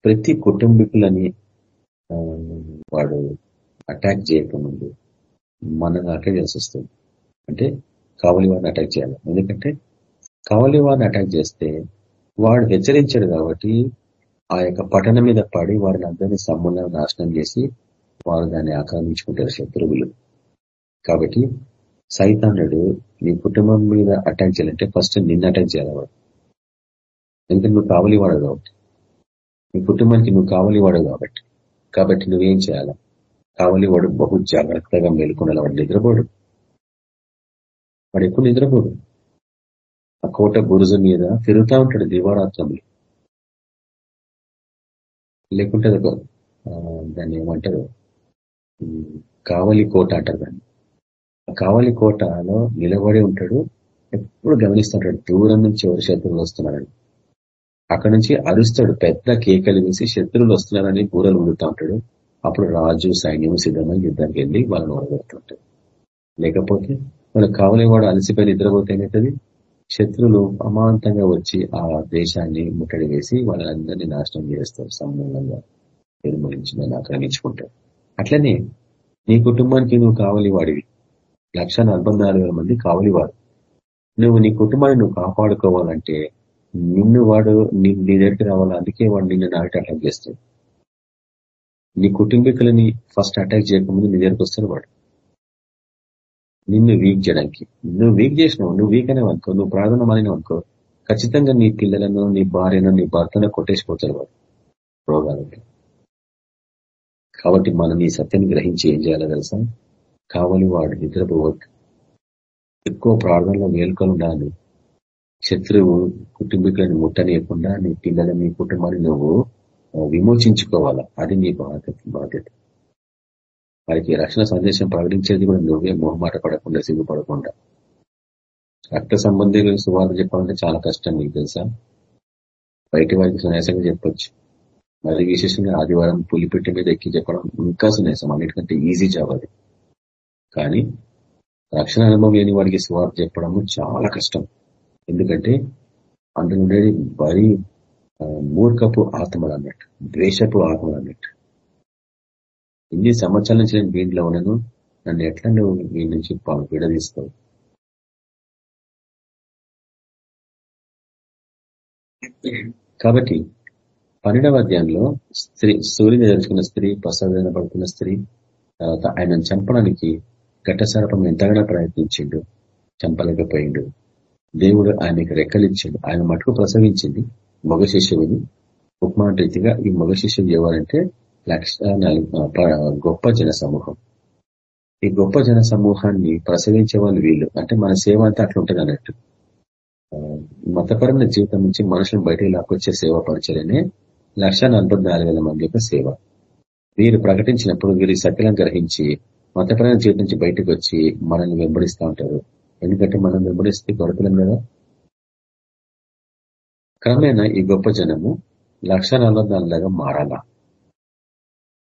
ప్రతి కుటుంబీకులని వాడు అటాక్ చేయకముందు మనల్ని అటాక్ చేసి వస్తుంది అంటే కావలి వాడిని అటాక్ చేయాలి. ఎందుకంటే కావలి వాడిని అటాక్ చేస్తే వాడు హెచ్చరించాడు కాబట్టి ఆ యొక్క పట్టణం మీద పడి వారిని అందరినీ సమూలంగా నాశనం చేసి వారు దాన్ని ఆక్రమించుకుంటారు శత్రువులు. కాబట్టి సైతానుడు నీ కుటుంబం మీద అటాక్ చేయాలంటే ఫస్ట్ నిన్ను అటాక్ చేయాలి వాడు. ఎందుకంటే నువ్వు కావలి వాడు కాబట్టి. నీ కుటుంబానికి నువ్వు కావలి వాడు కాబట్టి. కాబట్టి నువ్వేం చేయాలా? కావలి వాడు బహు జాగ్రత్తగా మేలుకునేలా వాడు నిద్రపోడు. వాడు ఎప్పుడు నిద్రపోడు. ఆ కోట బురుజు మీద తిరుగుతూ ఉంటాడు దివారాత్రంలో. లేకుంటే దాన్ని ఏమంటారు? కావలి కోట అంటారు దాన్ని. కావలి కోటలో నిలబడి ఉంటాడు. ఎప్పుడు గమనిస్తుంటాడు. దూరం నుంచి ఎవరు శత్రువులు వస్తున్నారని. అక్కడ నుంచి అరుస్తాడు. పెద్ద కేకలు వేసి శత్రువులు వస్తున్నారని బూరలు ఉండుతూ ఉంటాడు. అప్పుడు రాజు సైన్యం సిద్ధమై యుద్ధానికి వెళ్ళి వాళ్ళని ఓడగొడుతుంటాడు లేకపోతే వాళ్ళు కావలేవాడు అలసిపోయి నిద్రపోతే ఏమవుతుంది శత్రులు అమాంతంగా వచ్చి ఆ దేశాన్ని ముట్టడి వేసి వాళ్ళందరినీ నాశనం చేస్తారు సమూలంగా. నిర్మూలించిన ఆక్రమించుకుంటారు అట్లనే నీ కుటుంబానికి నువ్వు కావాలి వాడివి. లక్ష మంది కావలివాడు నువ్వు నీ కుటుంబాన్ని నువ్వు కాపాడుకోవాలంటే నిన్ను వాడు నీ దగ్గరికి రావాలి? అందుకే వాడు నిన్ను నాటి అటాక్ చేస్తాడు. నీ కుటుంబీకులని ఫస్ట్ అటాక్ చేయకముందు నీ దగ్గరికి వస్తాడు వాడు. నిన్ను వీక్ చేయడానికి. నువ్వు వీక్ చేసినావు. నువ్వు వీక్ అనేవి అనుకో. నువ్వు ప్రార్థన మానినావు అనుకో. ఖచ్చితంగా నీ పిల్లలను నీ భార్యను నీ భర్తను కొట్టేసిపోతారు వాడు. రోగాలకి. కాబట్టి మనం ఈ సత్యాన్ని గ్రహించి ఏం చేయాలో తెలుసా? కావాలి వాడు నిద్రపోవద్దు. ఎక్కువ ప్రార్థనలో మేల్కొని ఉండాలి. శత్రువు కుటుంబీకులను ముట్టనియకుండా నీ పిల్లలని కుటుంబాన్ని నువ్వు విమోచించుకోవాలా? అది నీ బాధ్యత బాధ్యత. వారికి రక్షణ సందేశం ప్రకటించేది కూడా నువ్వే మొహమాట పడకుండా సిగ్గుపడకుండా రక్త సంబంధికులు సువార్త చెప్పాలంటే చాలా కష్టం నీకు తెలుసా? బయట వారికి సున్యాసంగా చెప్పొచ్చు. మరి విశేషంగా ఆదివారం పులిపెట్టి మీద ఎక్కి చెప్పడం ఇంకా సున్యాసం అన్నిటికంటే ఈజీ జాబ్ అది. కానీ రక్షణ అనుభవం లేని వాడికి సువార్త చెప్పడము చాలా కష్టం. ఎందుకంటే అందులో ఉండేది వరి మూర్ఖపు ఆత్మలు అన్నట్టు ద్వేషపు ఆత్మలు అన్నట్టు ఇన్ని సంవత్సరాల నుంచి నేను వీటిలో ఉన్నాను. నన్ను ఎట్లా నువ్వు వీడి నుంచి విడదీస్తావు? కాబట్టి పన్నెండవ అధ్యాయంలో స్త్రీ సూర్యుని తెలుసుకున్న స్త్రీ ప్రసాదన పడుతున్న స్త్రీ తర్వాత ఆయనను చంపడానికి ఘట్టసరపం ఎంతగానో ప్రయత్నించిండు చంపలేకపోయిండు. దేవుడు ఆయనకి రెక్కలిచ్చిండు. ఆయన మటుకు ప్రసవించింది. మగ శిష్యుని ఉపమాన రీతిగా ఈ మగ శిష్యుడు ఎవరంటే లక్ష గొప్ప జన సమూహం ఈ గొప్ప జన సమూహాన్ని ప్రసవించే వాళ్ళు వీళ్ళు. అంటే మన సేవ అంతా అట్లా ఉంటుంది అన్నట్టు. మతపరమైన జీవితం నుంచి మనుషులను బయటికి లాక్కొచ్చే సేవ పరిచయనే లక్ష మంది యొక్క సేవ. వీరు ప్రకటించినప్పుడు వీరి సత్యం గ్రహించి మతపరమైన జీవితం నుంచి బయటకు వచ్చి మనల్ని వెంబడిస్తూ ఉంటారు. ఎందుకంటే మనం వెంబడిస్తే కొరతలం కదా క్రమేణా ఈ గొప్ప జనము లక్ష నలభై మారాలా.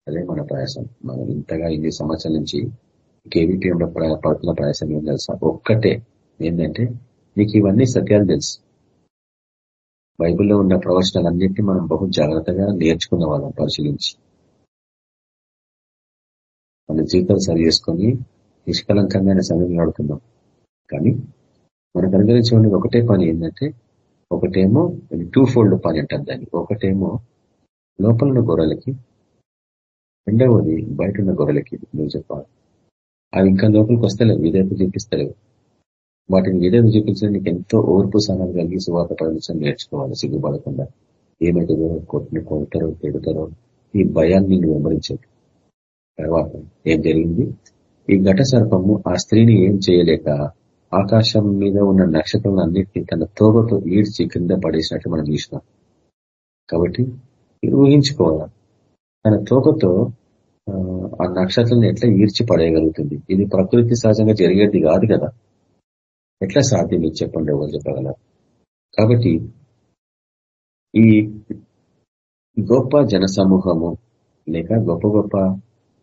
అదే మన ప్రయాసం. మనం ఇంతగా ఇన్ని సంవత్సరాల నుంచి కేవీపీఎంలో పడుతున్న ప్రయాసం ఏం తెలుసా? ఒక్కటే ఏంటంటే నీకు ఇవన్నీ సత్యాలు తెలుసు. బైబిల్లో ఉన్న ప్రవచనాలన్నింటినీ మనం బహు జాగ్రత్తగా నేర్చుకున్న వాళ్ళం పరిశీలించి. మన జీవితాలు సరి చేసుకొని నిష్కలంకమైన సమయం ఆడుతున్నాం కానీ మనకు అనుగ్రహించే ఒకటే పని ఏంటంటే ఒకటేమో టూ ఫోల్డ్ పని అంటారు దాన్ని. ఒకటేమో లోపల ఉన్న గొర్రెలకి రెండవది బయట ఉన్న గొర్రెలకి నువ్వు చెప్పాలి. అవి ఇంకా లోపలికి వస్తలేవు విధేత చూపిస్తలేవు. వాటిని విధేత చూపించడం నీకు ఎంతో ఓర్పు సహనం కలిగి సువాత ప్రదర్శన నేర్చుకోవాలి సిగ్గుపడకుండా. ఏమైతుందో కొట్టిన కొడతారో పెడతారో ఈ భయాన్ని నువ్వు వెంబడించదు తర్వాత ఏం జరిగింది? ఈ ఘట సర్పము ఆ స్త్రీని ఏం చేయలేక ఆకాశం మీద ఉన్న నక్షత్రాలన్నింటినీ తన తోగతో ఈడ్చి కింద పడేసినట్టు మనం చూసినాం. కాబట్టి ఊహించుకోవాలి. తన తోకతో ఆ నక్షత్రాలను ఎట్లా ఈడ్చి పడేయగలుగుతుంది? ఇది ప్రకృతి సహజంగా జరిగేది కాదు కదా. ఎట్లా సాధ్యం ఇది చెప్పండి ఎవరు చెప్పగలరు? కాబట్టి ఈ గొప్ప జన సమూహము లేక గొప్ప గొప్ప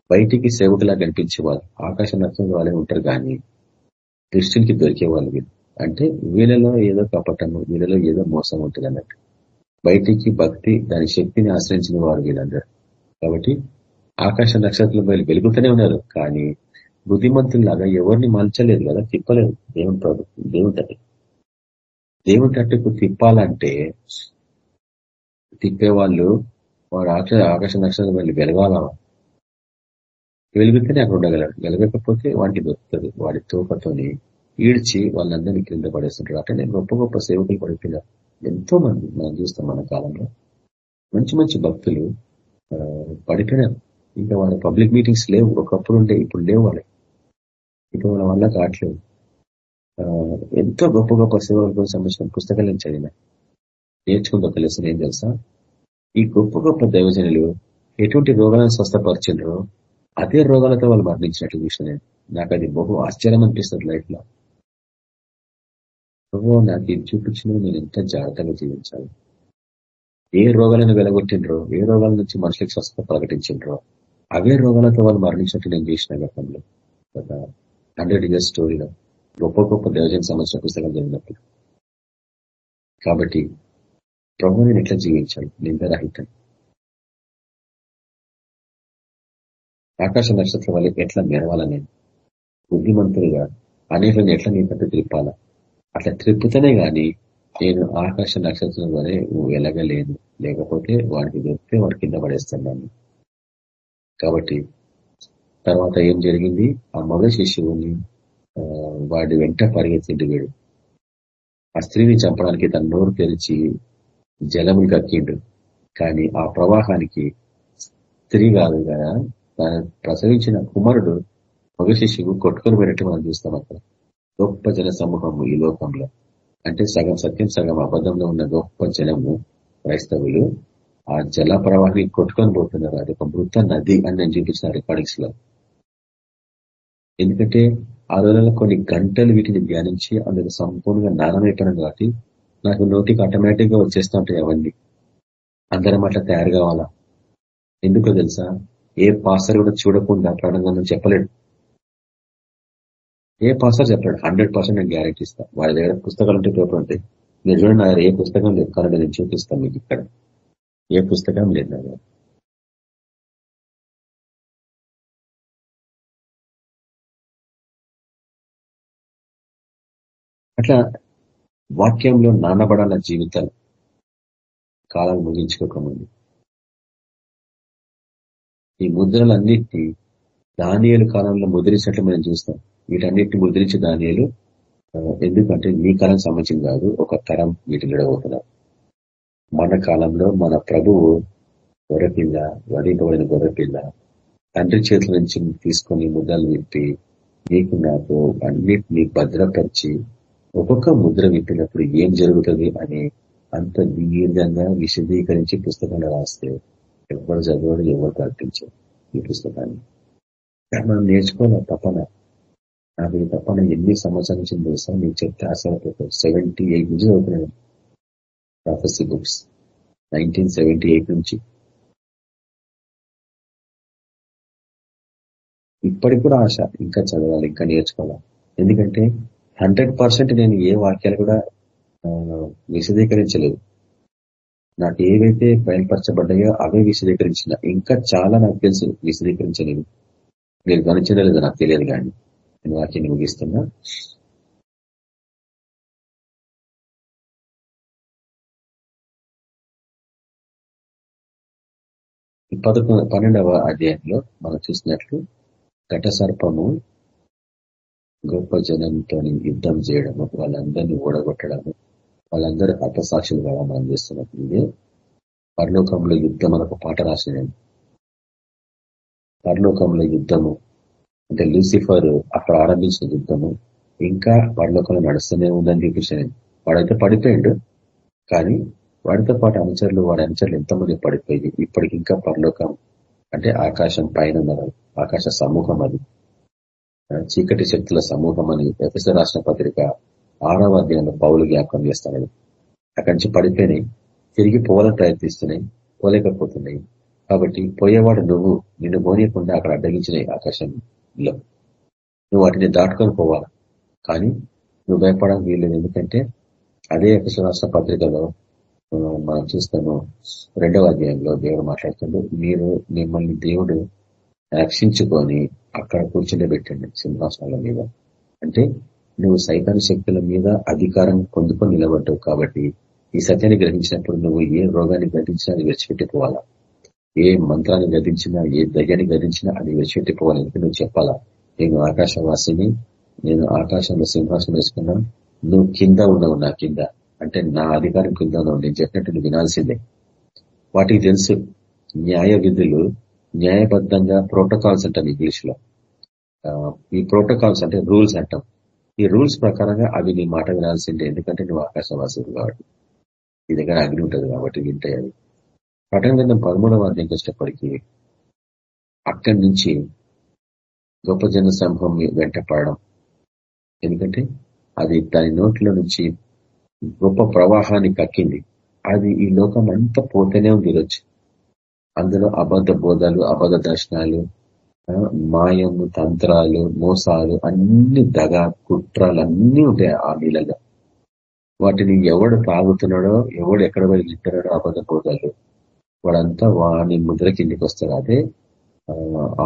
బయటికి సేవకులా కనిపించే వాళ్ళు ఆకాశ నక్షత్రం వాళ్ళే ఉంటారు కానీ దృష్టికి దొరికే వాళ్ళు వీళ్ళు. అంటే వీళ్ళలో ఏదో కపటము వీళ్ళలో ఏదో మోసం ఉంటుంది అన్నట్టు. బయటికి భక్తి దాని శక్తిని ఆశ్రయించిన వారు వీళ్ళందరూ. కాబట్టి ఆకాశ నక్షత్రం వీళ్ళు వెలుగుతూనే ఉన్నారు. కానీ బుద్ధిమంతుల్లాగా ఎవరిని మలచలేదు కదా తిప్పలేదు. దేవుని ప్రభు దేవుని తట్టు. దేవుని తట్టుకు తిప్పాలంటే తిప్పేవాళ్ళు వాడు ఆకాశ ఆకాశ నక్షత్రం వెళ్ళి వెలగాల? వెలుగుతూనే అక్కడ ఉండగలడు. వెలగకపోతే వాడికి దొరుకుతుంది. వాడి తోపతోని ఈడ్చి వాళ్ళందరినీ కింద పడేస్తుంటారు అంటే నేను గొప్ప గొప్ప సేవకులు పడిపోయినారు ఎంతో మంది మనం చూస్తాం మన కాలంలో. మంచి మంచి భక్తులు పడిపోయినారు. ఇంకా వాళ్ళ పబ్లిక్ మీటింగ్స్ లేవు. ఒకప్పుడు ఉంటే ఇప్పుడు లేవు వాళ్ళకి ఇప్పుడు వాళ్ళ వల్ల కావట్లేదు. ఎంతో గొప్ప గొప్ప సేవలకు సంబంధించిన పుస్తకాలు నేను చదివిన. నేర్చుకుంటూ ఒక లెసన్ ఏం తెలుసా? ఈ గొప్ప గొప్ప దైవజనులు ఎటువంటి రోగాలను స్వస్థపరిచినరో అదే రోగాలతో వాళ్ళు మరణించినట్లు చూసిన నేను. నాకు అది బహు ఆశ్చర్యం అనిపిస్తుంది లైఫ్లో. ప్రభు నాకు ఇది చూపించిన నేను ఎంత జాగ్రత్తగా జీవించాలి. ఏ రోగాలను వెలగొట్టిండ్రో ఏ రోగాల నుంచి మనుషులకు స్వస్థత ప్రకటించిండ్రో అవే రోగాలతో వాళ్ళు మరణించినట్టు నేను చేసిన గతంలో. ఒక హండ్రెడ్ ఇయర్స్ స్టోరీలో గొప్ప గొప్ప దేవజన సంబంధించిన పుస్తకం జరిగినప్పుడు. కాబట్టి ప్రభు నేను ఎట్లా జీవించాలి? నిందరహితం ఆకాశ నక్షత్రం వల్ల ఎట్లా మెరవాలా నేను బుద్ధిమంతులుగా అనేకలను ఎట్లా నీ పట్టు త్రిప్పాలా అట్లా త్రిప్పుతనే గాని నేను ఆకాశ నక్షత్రం వరే వెలగలేదు లేకపోతే వాడికి దొరికితే వాడి కింద పడేస్తున్నాను కాబట్టి తర్వాత ఏం జరిగింది? ఆ మగ శిష్యువుని వాడి వెంట పరిగెత్తిండు వీడు. ఆ స్త్రీని చంపడానికి తన నోరు తెరిచి జలములు కక్కిండు. కానీ ఆ ప్రవాహానికి స్త్రీ కాదు కదా ప్రసవించిన కుమారుడు మగ శిశువు కొట్టుకొని పోయినట్టు మనం చూస్తాం అక్కడ. గొప్ప జన సమూహము ఈ లోకంలో. అంటే సగం సత్యం సగం అబద్ధంలో ఉన్న గొప్ప జనము క్రైస్తవులు ఆ జల ప్రవాహాన్ని కొట్టుకొని పోతున్నారు. అది ఒక మృత నది అని నేను చూపించిన రికార్డింగ్స్లో. ఎందుకంటే ఆ రోజుల్లో కొన్ని గంటలు వీటిని ధ్యానించి అందుకు సంపూర్ణంగా నానమైపోయినాను కాబట్టి నాకు నోటికి ఆటోమేటిక్గా వచ్చేస్తూ ఉంటాయి అవన్నీ. అందరం అట్లా తయారు కావాలా? ఎందుకో తెలుసా? ఏ పాస్టర్ కూడా చూడకుండా ప్రణంగా చెప్పలేడు. ఏ పాస్టర్ చెప్పలేడు. హండ్రెడ్ పర్సెంట్ నేను గ్యారెంటీ ఇస్తాను వాళ్ళ దగ్గర పుస్తకాలు ఉంటే పేపర్ ఉంటాయి. మీరు చూడండి నా ఏ పుస్తకం లేదు. కానీ నేను చూపిస్తాను మీకు ఇక్కడ. ఏ పుస్తకం లేదు నా అట్లా వాక్యంలో నానబడాల జీవితాలు కాలం ముగించుకోకముందు. ఈ ముద్రలన్నింటినీ దానియలు కాలంలో ముద్రించినట్లు మనం చూస్తాం. వీటన్నిటిని ముద్రించి దానియలు ఎందుకంటే మీ కాలం సంబంధించింది కాదు ఒక తరం వీటి విడబోతున్నారు మన కాలంలో మన ప్రభువు గొర్రెపిల్ల వధింపబడిన గొర్రెపిల్ల తండ్రి చేతుల నుంచి తీసుకొని ముద్రలు విప్పి నీకు నాకు అన్నిటినీ భద్రపరిచి ఒక్కొక్క ముద్ర విప్పినప్పుడు ఏం జరుగుతుంది అని అంత దీర్ఘంగా విశదీకరించి పుస్తకంలో రాస్తే ఎవరు చదవడు ఎవరు ప్రకటించారు ఈ పుస్తకాన్ని. మనం నేర్చుకోవాలి తప్పన నాకు ఈ తపన ఎన్ని సంవత్సరాల నుంచి తెలుసా? మీకు చెప్తే అసలు సెవెంటీ ఎయిట్ నుంచి చదువుతున్నాను prophecy books nineteen seventy eight నుంచి. ఇప్పటికి కూడా ఆశ. ఇంకా చదవాలి ఇంకా నేర్చుకోవాలి. ఎందుకంటే హండ్రెడ్ పర్సెంట్ నేను ఏ వాక్యాలు కూడా విశదీకరించలేదు. నాకు ఏవైతే బయలుపరచబడ్డాయో అవే విశదీకరించిన. ఇంకా చాలా నాకు తెలుసు విశదీకరించలేదు. మీరు గమనించలేదు నాకు తెలియదు కానీ. నేను వాక్యాన్ని ముగిస్తున్నా. పదకొండు పన్నెండవ అధ్యాయంలో మనం చూసినట్లు ఘట సర్పము గొప్ప జనంతో యుద్ధం చేయడము వాళ్ళందరినీ ఓడగొట్టడము వాళ్ళందరూ అర్థసాక్షులు కదా మనం చేస్తున్నప్పుడు పరలోకంలో యుద్ధం మనకు పాట రాసిన పరలోకంలో యుద్ధము. అంటే లూసిఫర్ అక్కడ ఆరంభించిన యుద్ధము. ఇంకా పరలోకంలో నడుస్తూనే ఉందని చూపించాను వాడైతే పడిపోయిండు. కానీ వాడితో పాటు అనుచరులు వాడి అనుచరులు ఎంతమంది పడిపోయింది ఇప్పటికి ఇంకా పరలోకం అంటే ఆకాశం పైన ఉన్నారు ఆకాశ సమూహం అది. చీకటి శక్తుల సమూహం అని ఎఫ్ఎస్ రాసిన పత్రిక ఆరవ అధ్యాయంలో పౌలు జ్ఞాపకం చేస్తున్నాడు అక్కడి నుంచి పడిపోయినాయి. తిరిగి పోవాలని ప్రయత్నిస్తున్నాయి పోలేకపోతున్నాయి. కాబట్టి పోయేవాడు నువ్వు నిన్ను పోనీయకుండా అక్కడ అడ్డగించినాయి ఆకాశంలో. నువ్వు వాటిని దాటుకొని పోవాలి. కానీ నువ్వు భయపడడం వీల్లేదు. ఎందుకంటే అదే అక్ష రాష్ట్ర పత్రికలో మనం చూస్తాము. రెండవ అధ్యాయంలో దేవుడు మాట్లాడుతుండే మీరు మిమ్మల్ని దేవుడు రక్షించుకొని అక్కడ కూర్చుండబెట్టండి సింహాసనాల మీద. అంటే నువ్వు సైతాన్ శక్తుల మీద అధికారం పొందుకొని నిలబడ్డావు కాబట్టి ఈ సత్యాన్ని గ్రహించినప్పుడు నువ్వు ఏ రోగాన్ని గ్రహించినా అది విడిచిపెట్టిపోవాలా? ఏ మంత్రాన్ని గదించినా ఏ దయ్యాన్ని గదించినా అది విడిచిపెట్టిపోవాలి? నువ్వు చెప్పాలా నేను ఆకాశవాసిని నేను ఆకాశంలో సింహాసనం వేసుకున్నా నువ్వు కింద ఉన్నావు నా కింద. అంటే నా అధికారం కింద నేను చెప్పినట్టు నువ్వు వినాల్సిందే. వాటికి తెలుసు న్యాయ విధులు న్యాయబద్ధంగా ప్రోటోకాల్స్ అంటాం ఇంగ్లీష్లో ఈ ప్రోటోకాల్స్ అంటే రూల్స్ అంటాం. ఈ రూల్స్ ప్రకారంగా అవి నీ మాట వినాల్సిందే. ఎందుకంటే నువ్వు ఆకాశవాసుడు కాబట్టి. నీ దగ్గర అగ్ని ఉంటుంది కాబట్టి వింటాయి అవి పఠన గ్రంథం పదమూడవ అధ్యాయం వచ్చేటప్పటికీ అక్కడి నుంచి గొప్ప జన సమూహం వెంట పడడం. ఎందుకంటే అది దాని నోట్లో నుంచి గొప్ప ప్రవాహాన్ని కక్కింది. అది ఈ లోకం అంతా పోతేనే ఉంది ఈరోజు. అందులో అబద్ధ బోధాలు అబద్ధ దర్శనాలు మాయము తంత్రాలు మోసాలు అన్ని దగ కుట్రాలు అన్ని ఉంటాయి ఆ నీళ్ళగా వాటిని ఎవడు తాగుతున్నాడో ఎవడు ఎక్కడ పోయి తింటున్నాడో అబద్ధ బోధాలు వాడంతా వాని ముద్ర కిందికి వస్తారు అదే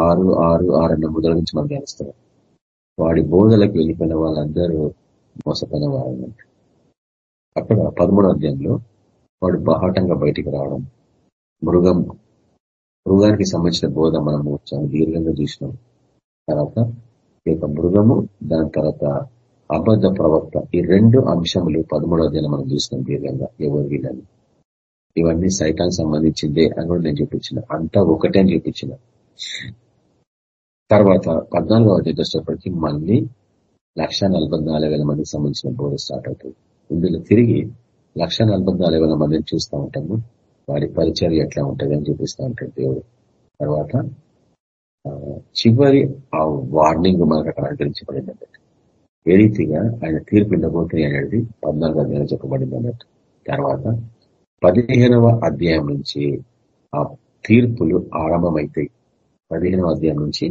ఆరు ఆరు ఆరు అన్న ముద్ర నుంచి మనం ధ్యానిస్తారు వాడి బోధలకు వెళ్ళిపోయిన వాళ్ళందరూ మోసపోయిన వాళ్ళు అక్కడ పదమూడో అధ్యాయంలో వాడు బహాటంగా బయటికి రావడం మృగం మృగానికి సంబంధించిన బోధ మనము చాలా దీర్ఘంగా చూసినాం. తర్వాత ఈ యొక్క మృగము దాని తర్వాత అబద్ధ ప్రవక్త ఈ రెండు అంశములు పదమూడవ దిన మనం చూసినాం దీర్ఘంగా ఎవరు వీళ్ళని ఇవన్నీ సైతానికి సంబంధించిందే అని కూడా నేను చూపించిన. అంతా ఒకటే అని చూపించిన. తర్వాత పద్నాలుగవ అధ్యాయం వచ్చేటప్పటికి మళ్ళీ లక్ష మందికి సంబంధించిన బోధ స్టార్ట్ అవుతుంది. ఇందులో తిరిగి లక్ష మందిని చూస్తూ ఉంటాము. వారి పరిచయం ఎట్లా ఉంటుంది అని చూపిస్తూ ఉంటాడు దేవుడు. తర్వాత చివరి ఆ వార్నింగ్ మనకు అక్కడ అనుకరించబడింది అన్నట్టు. ఏ రీతిగా ఆయన తీర్పు ఉండబోతుంది అనేది పద్నాలుగు అధ్యాయం చెప్పబడింది అన్నట్టు. తర్వాత పదిహేనవ అధ్యాయం నుంచి ఆ తీర్పులు ఆరంభమవుతాయి పదిహేనవ అధ్యాయం నుంచి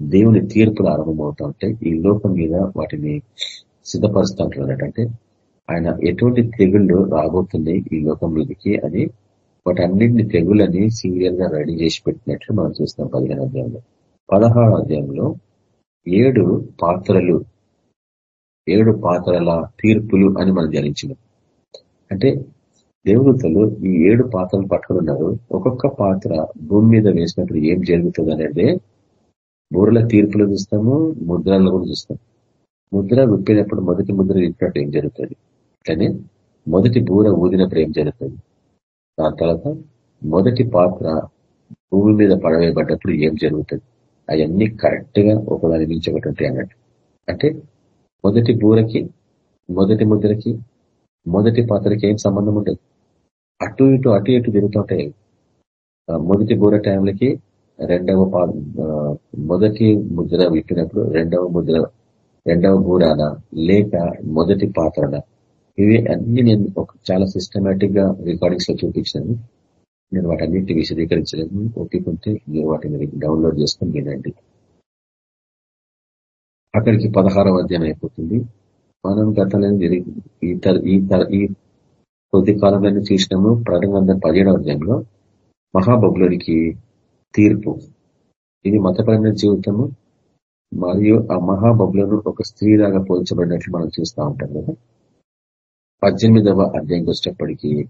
దేవుని తీర్పులు ఆరంభమవుతా ఉంటాయి. ఈ లోకం మీద వాటిని సిద్ధపరుస్తూ ఉంటున్నాడు అంటే ఆయన ఎటువంటి తెగుళ్ళు రాబోతున్నాయి ఈ లోకం మీదకి అని వాటన్నింటిని తెగులని సీరియల్గా రెడీ చేసి పెట్టినట్లు మనం చూస్తాం పదిహేను అధ్యాయంలో. పదహారు అధ్యాయంలో ఏడు పాత్రలు ఏడు పాత్రల తీర్పులు అని మనం ధ్యానించినాం. అంటే దేవతలు ఈ ఏడు పాత్రలు పట్టుకున్నారు ఒక్కొక్క పాత్ర భూమి మీద వేసినప్పుడు ఏం జరుగుతుంది అనేది బూరల తీర్పులు చూస్తాము ముద్రలను కూడా చూస్తాం. ముద్ర విప్పినప్పుడు మొదటి ముద్ర విప్పినట్టు ఏం జరుగుతుంది? కానీ మొదటి బూర ఊదినప్పుడు ఏం జరుగుతుంది? దాని తర్వాత మొదటి పాత్ర భూమి మీద పడవేయబడ్డప్పుడు ఏం జరుగుతుంది? అవన్నీ కరెక్ట్గా ఒకదాని నుంచి ఒకటి ఉంటాయి అన్నట్టు. అంటే మొదటి బూరకి మొదటి ముద్రకి మొదటి పాత్రకి ఏం సంబంధం ఉండదు. అటు ఇటు అటు ఇటు తిరుగుతుంటాయి మొదటి బూర టైంలకి రెండవ మొదటి ముద్ర విప్పినప్పుడు రెండవ ముద్ర రెండవ బూరాన లేక మొదటి పాత్రన? ఇవి అన్ని నేను ఒక చాలా సిస్టమేటిక్గా రికార్డింగ్స్లో చూపించాను. నేను వాటన్నిటిని విశదీకరించలేదు. ఒప్పుకుంటే మీరు వాటిని డౌన్లోడ్ చేసుకుని వినండి. అక్కడికి పదహారవ అధ్యాయం అయిపోతుంది. మనం గతంలో ఈ ఈ కొద్ది కాలంలో చూసినాము. ప్రకటన పదిహేడవ అధ్యాయంలో మహాబబులోనికి తీర్పు. ఇది మతపరమైన జీవితము. మరియు ఆ మహాబబులను ఒక స్త్రీలాగా పోల్చబడినట్లు మనం చూస్తూ ఉంటాం కదా. పద్దెనిమిదవ అధ్యాయంకి వచ్చినప్పటికీ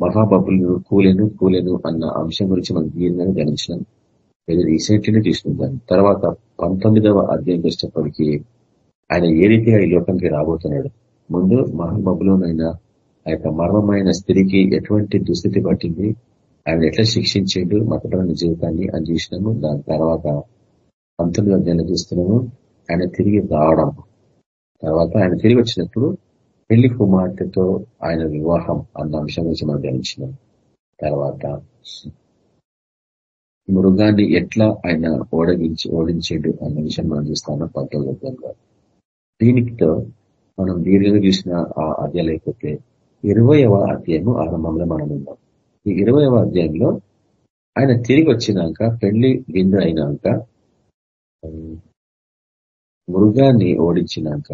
మహాబబులు కూలెను కూలెను అన్న అంశం గురించి మనం దీర్ఘంగా గణించినాం. ఇది రీసెంట్లీనే తీసుకుంటాం తర్వాత పంతొమ్మిదవ అధ్యాయంకి వచ్చినప్పటికీ ఆయన ఏ రీతిగా ఈ లోకంకి రాబోతున్నాడు? ముందు మహాబబులోనైనా ఆ యొక్క మర్మమైన స్త్రీకి ఎటువంటి దుస్థితి పట్టింది? ఆయన ఎట్లా శిక్షించేడు? మతపరమైన జీవితాన్ని అని చూసినాము. దాని తర్వాత పంతొమ్మిదవ అధ్యాయంలో చూస్తున్నాము. ఆయన తిరిగి రావడం. తర్వాత ఆయన తిరిగి వచ్చినప్పుడు పెళ్ళి కుమార్తెతో ఆయన వివాహం అన్న అంశం గురించి మనం గమనించినాం తర్వాత మృగాన్ని ఎట్లా ఆయన ఓడగించి ఓడించేడు అన్న విషయం మనం చూస్తాను పంతొమ్మిది దీనితో మనం దీర్ఘంగా చూసిన ఆ అధ్యాయం అయిపోతే ఇరవయవ అధ్యాయము ఆరంభంలో మనం ఉన్నాం ఈ ఇరవయవ అధ్యాయంలో ఆయన తిరిగి వచ్చినాక పెళ్ళి విందు అయినాక మృగాన్ని ఓడించినాక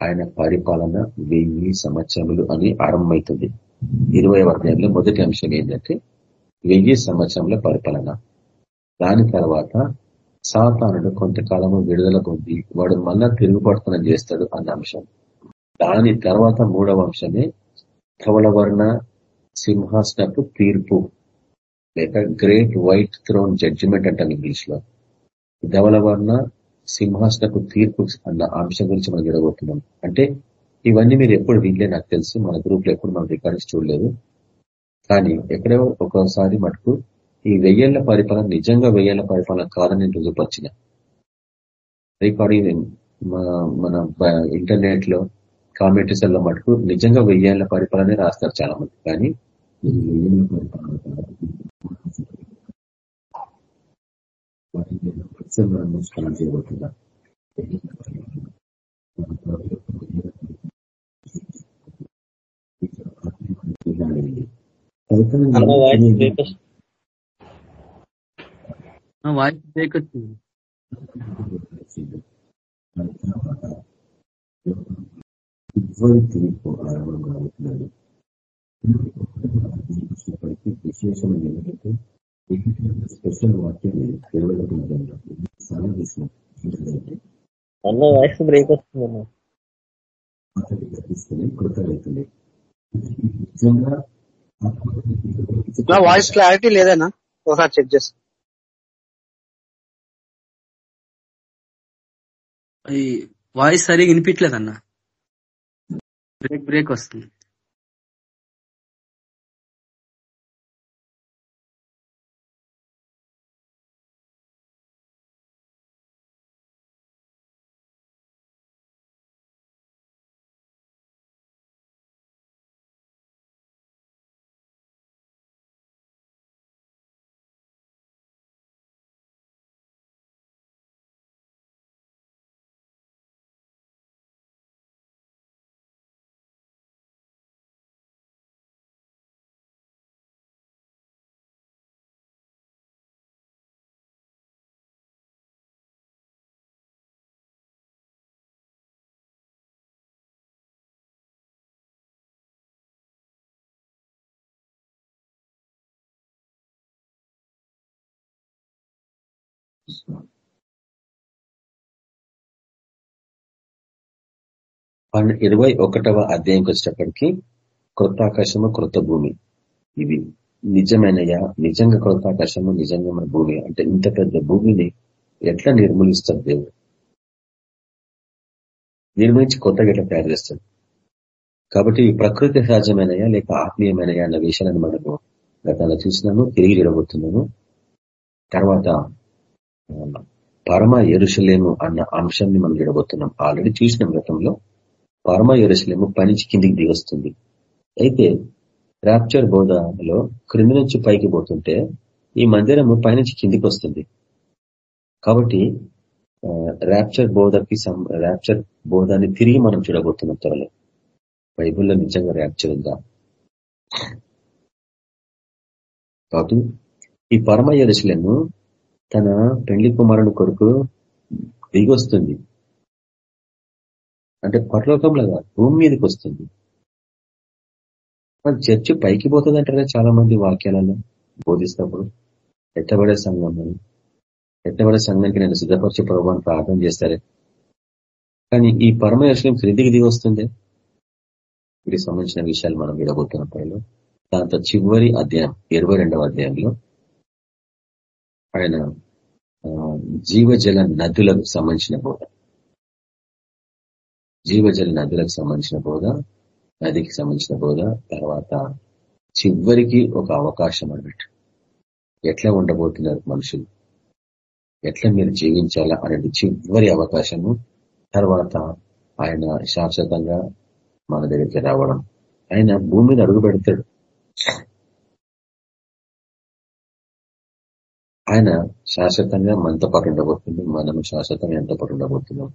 ఆయన పరిపాలన వెయ్యి సంవత్సరములు అని ఆరంభమవుతుంది ఇరవై అధ్యాయంలో మొదటి అంశం ఏంటంటే వెయ్యి సంవత్సరంలో పరిపాలన. దాని తర్వాత సాతానుడు కొంతకాలము విడుదల పొంది వాడు మళ్ళా తిరుగుపడుతున్న చేస్తాడు అన్న అంశం. దాని తర్వాత మూడవ అంశమే ధవలవర్ణ సింహాసనపు తీర్పు. లేక గ్రేట్ వైట్ థ్రోన్ జడ్జిమెంట్ అంటాం ఇంగ్లీష్లో ధవలవర్ణ సింహాసనకు తీర్పు అన్న అంశం గురించి మనం జరగబోతున్నాం అంటే ఇవన్నీ మీరు ఎప్పుడు వినలే నాకు తెలుసు. మన గ్రూప్లో ఎప్పుడు మనం రికార్డ్స్ చూడలేదు. కానీ ఎక్కడో ఒక్కోసారి మటుకు ఈ వెయ్యేళ్ళ పరిపాలన నిజంగా వెయ్యేళ్ళ పరిపాలన కాదని రుజుపరిచిన రికార్డింగ్ మన ఇంటర్నెట్లో కామెంట్రీస్లో మటుకు నిజంగా వెయ్యేళ్ళ పరిపాలనే రాస్తారు చాలా మంది కానీ వెయ్యేళ్ళ పరిపాలన స్టార్ట్ చేయబోతున్నా వాయిస్ బ్రేక్ వచ్చింది ఇవ్వని తీర్పు ఆరంభం విశేషమైన ఏంటంటే స్పెషల్ వాక్యాన్ని ఇరవై సాధన చేసిన అన్న. వాయిస్ బ్రేక్ నిజంగా వాయిస్ క్లారిటీ లేదన్నా. ఒకసారి చెక్ చేస్తా. వాయిస్ సరిగా వినిపించలేదన్నా. బ్రేక్ బ్రేక్ వస్తుంది. ఇరవై ఒకటవ అధ్యాయంకి వచ్చేటప్పటికి కృతాకాశము ఆకాశము క్రొత్త భూమి. ఇవి నిజమైనయా? నిజంగా కృతాకాశము నిజంగా మన భూమి? అంటే ఇంత పెద్ద భూమిని ఎట్లా నిర్మూలిస్తారు దేవుడు? నిర్మించి కొత్తగా ఎట్లా తయారు చేస్తాడు కాబట్టి ప్రకృతి సహజమైనయా లేక ఆత్మీయమైనయా అన్న విషయాలను మనము గతంలో చూసినాము తిరిగి జరగబోతున్నాము తర్వాత పరమ ఎరుషలేము అన్న అంశాన్ని మనం విడబోతున్నాం ఆల్రెడీ చూసినాం గతంలో. పరమ ఎరుసలేము పనిచి కిందికి దిగొస్తుంది. అయితే ర్యాప్చర్ బోధలో క్రింది నుంచి పైకి పోతుంటే ఈ మందిరము పైనుంచి కిందికి వస్తుంది. కాబట్టి ర్యాప్చర్ బోధకి ర్యాప్చర్ బోధాన్ని తిరిగి మనం చూడబోతున్నాం త్వరలో. బైబుల్లో నిజంగా ర్యాప్చర్ ఉందా? కాబట్టి ఈ పరమ ఎరుసలేము తన పెళ్ళి కుమారుని కొరకు దిగొస్తుంది. అంటే పరలోకంలో భూమి మీదకి వస్తుంది. చర్చి పైకి పోతుంది అంటారా చాలా మంది వాక్యాలలో బోధిస్తున్నప్పుడు? ఎట్టబడే సంఘం ఎట్టబడే సంఘానికి నేను సిద్ధపరిచే ప్రభావాన్ని ప్రార్థన చేస్తారే? కానీ ఈ పరమేశ్వరం క్రిందికి దిగి వస్తుంది? వీటికి సంబంధించిన విషయాలు మనం విడబోతున్న పైలో. దాంతో చివరి అధ్యాయం ఇరవై అధ్యాయంలో ఆయన జీవజల నదులకు సంబంధించిన బోధ జీవజల నదులకు సంబంధించిన బోధ నదికి సంబంధించిన బోధ తర్వాత చివరికి ఒక అవకాశం అన్నట్టు ఎట్లా ఉండబోతున్నారు మనుషులు? ఎట్లా మీరు జీవించాలా అనేది చివరి అవకాశము. తర్వాత ఆయన శాశ్వతంగా మన దగ్గరికి రావడం. ఆయన భూమిని అడుగు పెడతాడు. ఆయన శాశ్వతంగా మనతో పాటు ఉండబోతుంది మనం శాశ్వతంగా ఎంతో పాటు ఉండబోతున్నాం.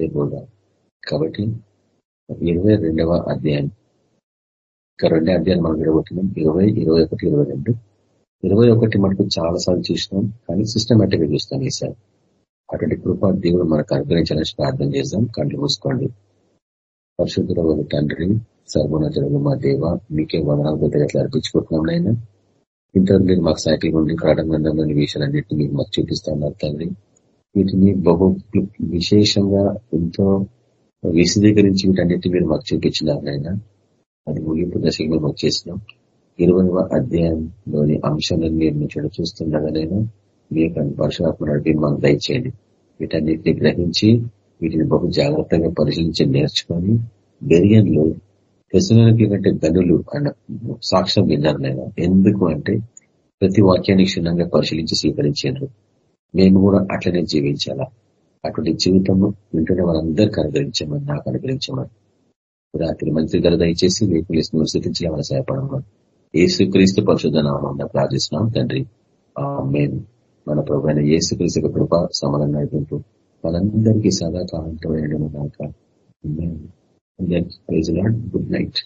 రేపుగా కాబట్టి ఇరవై రెండవ అధ్యాయం. ఇంకా రెండే అధ్యాయం మనం విడబోతున్నాం ఇరవై ఇరవై ఒకటి ఇరవై రెండు. ఇరవై ఒకటి మనకు చాలా సార్లు చూసినాం కానీ సిస్టమేటిక్గా చూస్తాం ఈసారి అటువంటి కృపా దేవుడు మనకు అనుగ్రహించాలని ప్రార్థన చేద్దాం. కంట్లు మూసుకోండి. పరిశుద్ధుల తండ్రి సర్వోన్నతుడు మా దేవ మీకే వదనాలు ఎట్లా అర్పించుకుంటున్నాం నాయన. ఇంతవరకు మీరు మాకు సైకిల్ ఉండి కావడం విషయాలన్నింటినీ మీరు మాకు చూపిస్తా ఉన్నారు తండ్రి. వీటిని బహు విశేషంగా ఎంతో విశదీకరించి వీటన్నిటి మీరు మాకు చూపించినారు నాయన అది ముగింపు దశకి మేము వచ్చేసినాం ఇరవైవ అధ్యాయంలోని అంశాలను మీరు చూడ చూస్తుండగానైనా మీ యొక్క పరశురాత్మ నడిపి మాకు దయచేయండి. వీటన్నిటిని గ్రహించి వీటిని బహు జాగ్రత్తగా పరిశీలించి నేర్చుకొని బెరియన్లు ప్రశ్నలకి కంటే గనులు అన్న సాక్ష్యం విన్నారు నేను ఎందుకు అంటే ప్రతి వాక్యాన్ని క్షుణ్ణంగా పరిశీలించి స్వీకరించారు మేము కూడా అట్లనే జీవించాలా? అటువంటి జీవితము వింటున్న వాళ్ళందరికీ అనుగ్రహించమని నాకు అనుగ్రహించమని రాత్రి మంత్రి ధర దయచేసి మీకు స్థితించాలని సహాయపడమని ఏసుక్రీస్తు పరిశుద్ధనామం ప్రార్థిస్తున్నాం తండ్రి. మేము మన ప్రభు అయిన ఏసుక్రీస్తు కృప సమానం నడిపింపు మనందరికీ సదాకాలంతో వేయడం అందరికీ గుడ్ నైట్.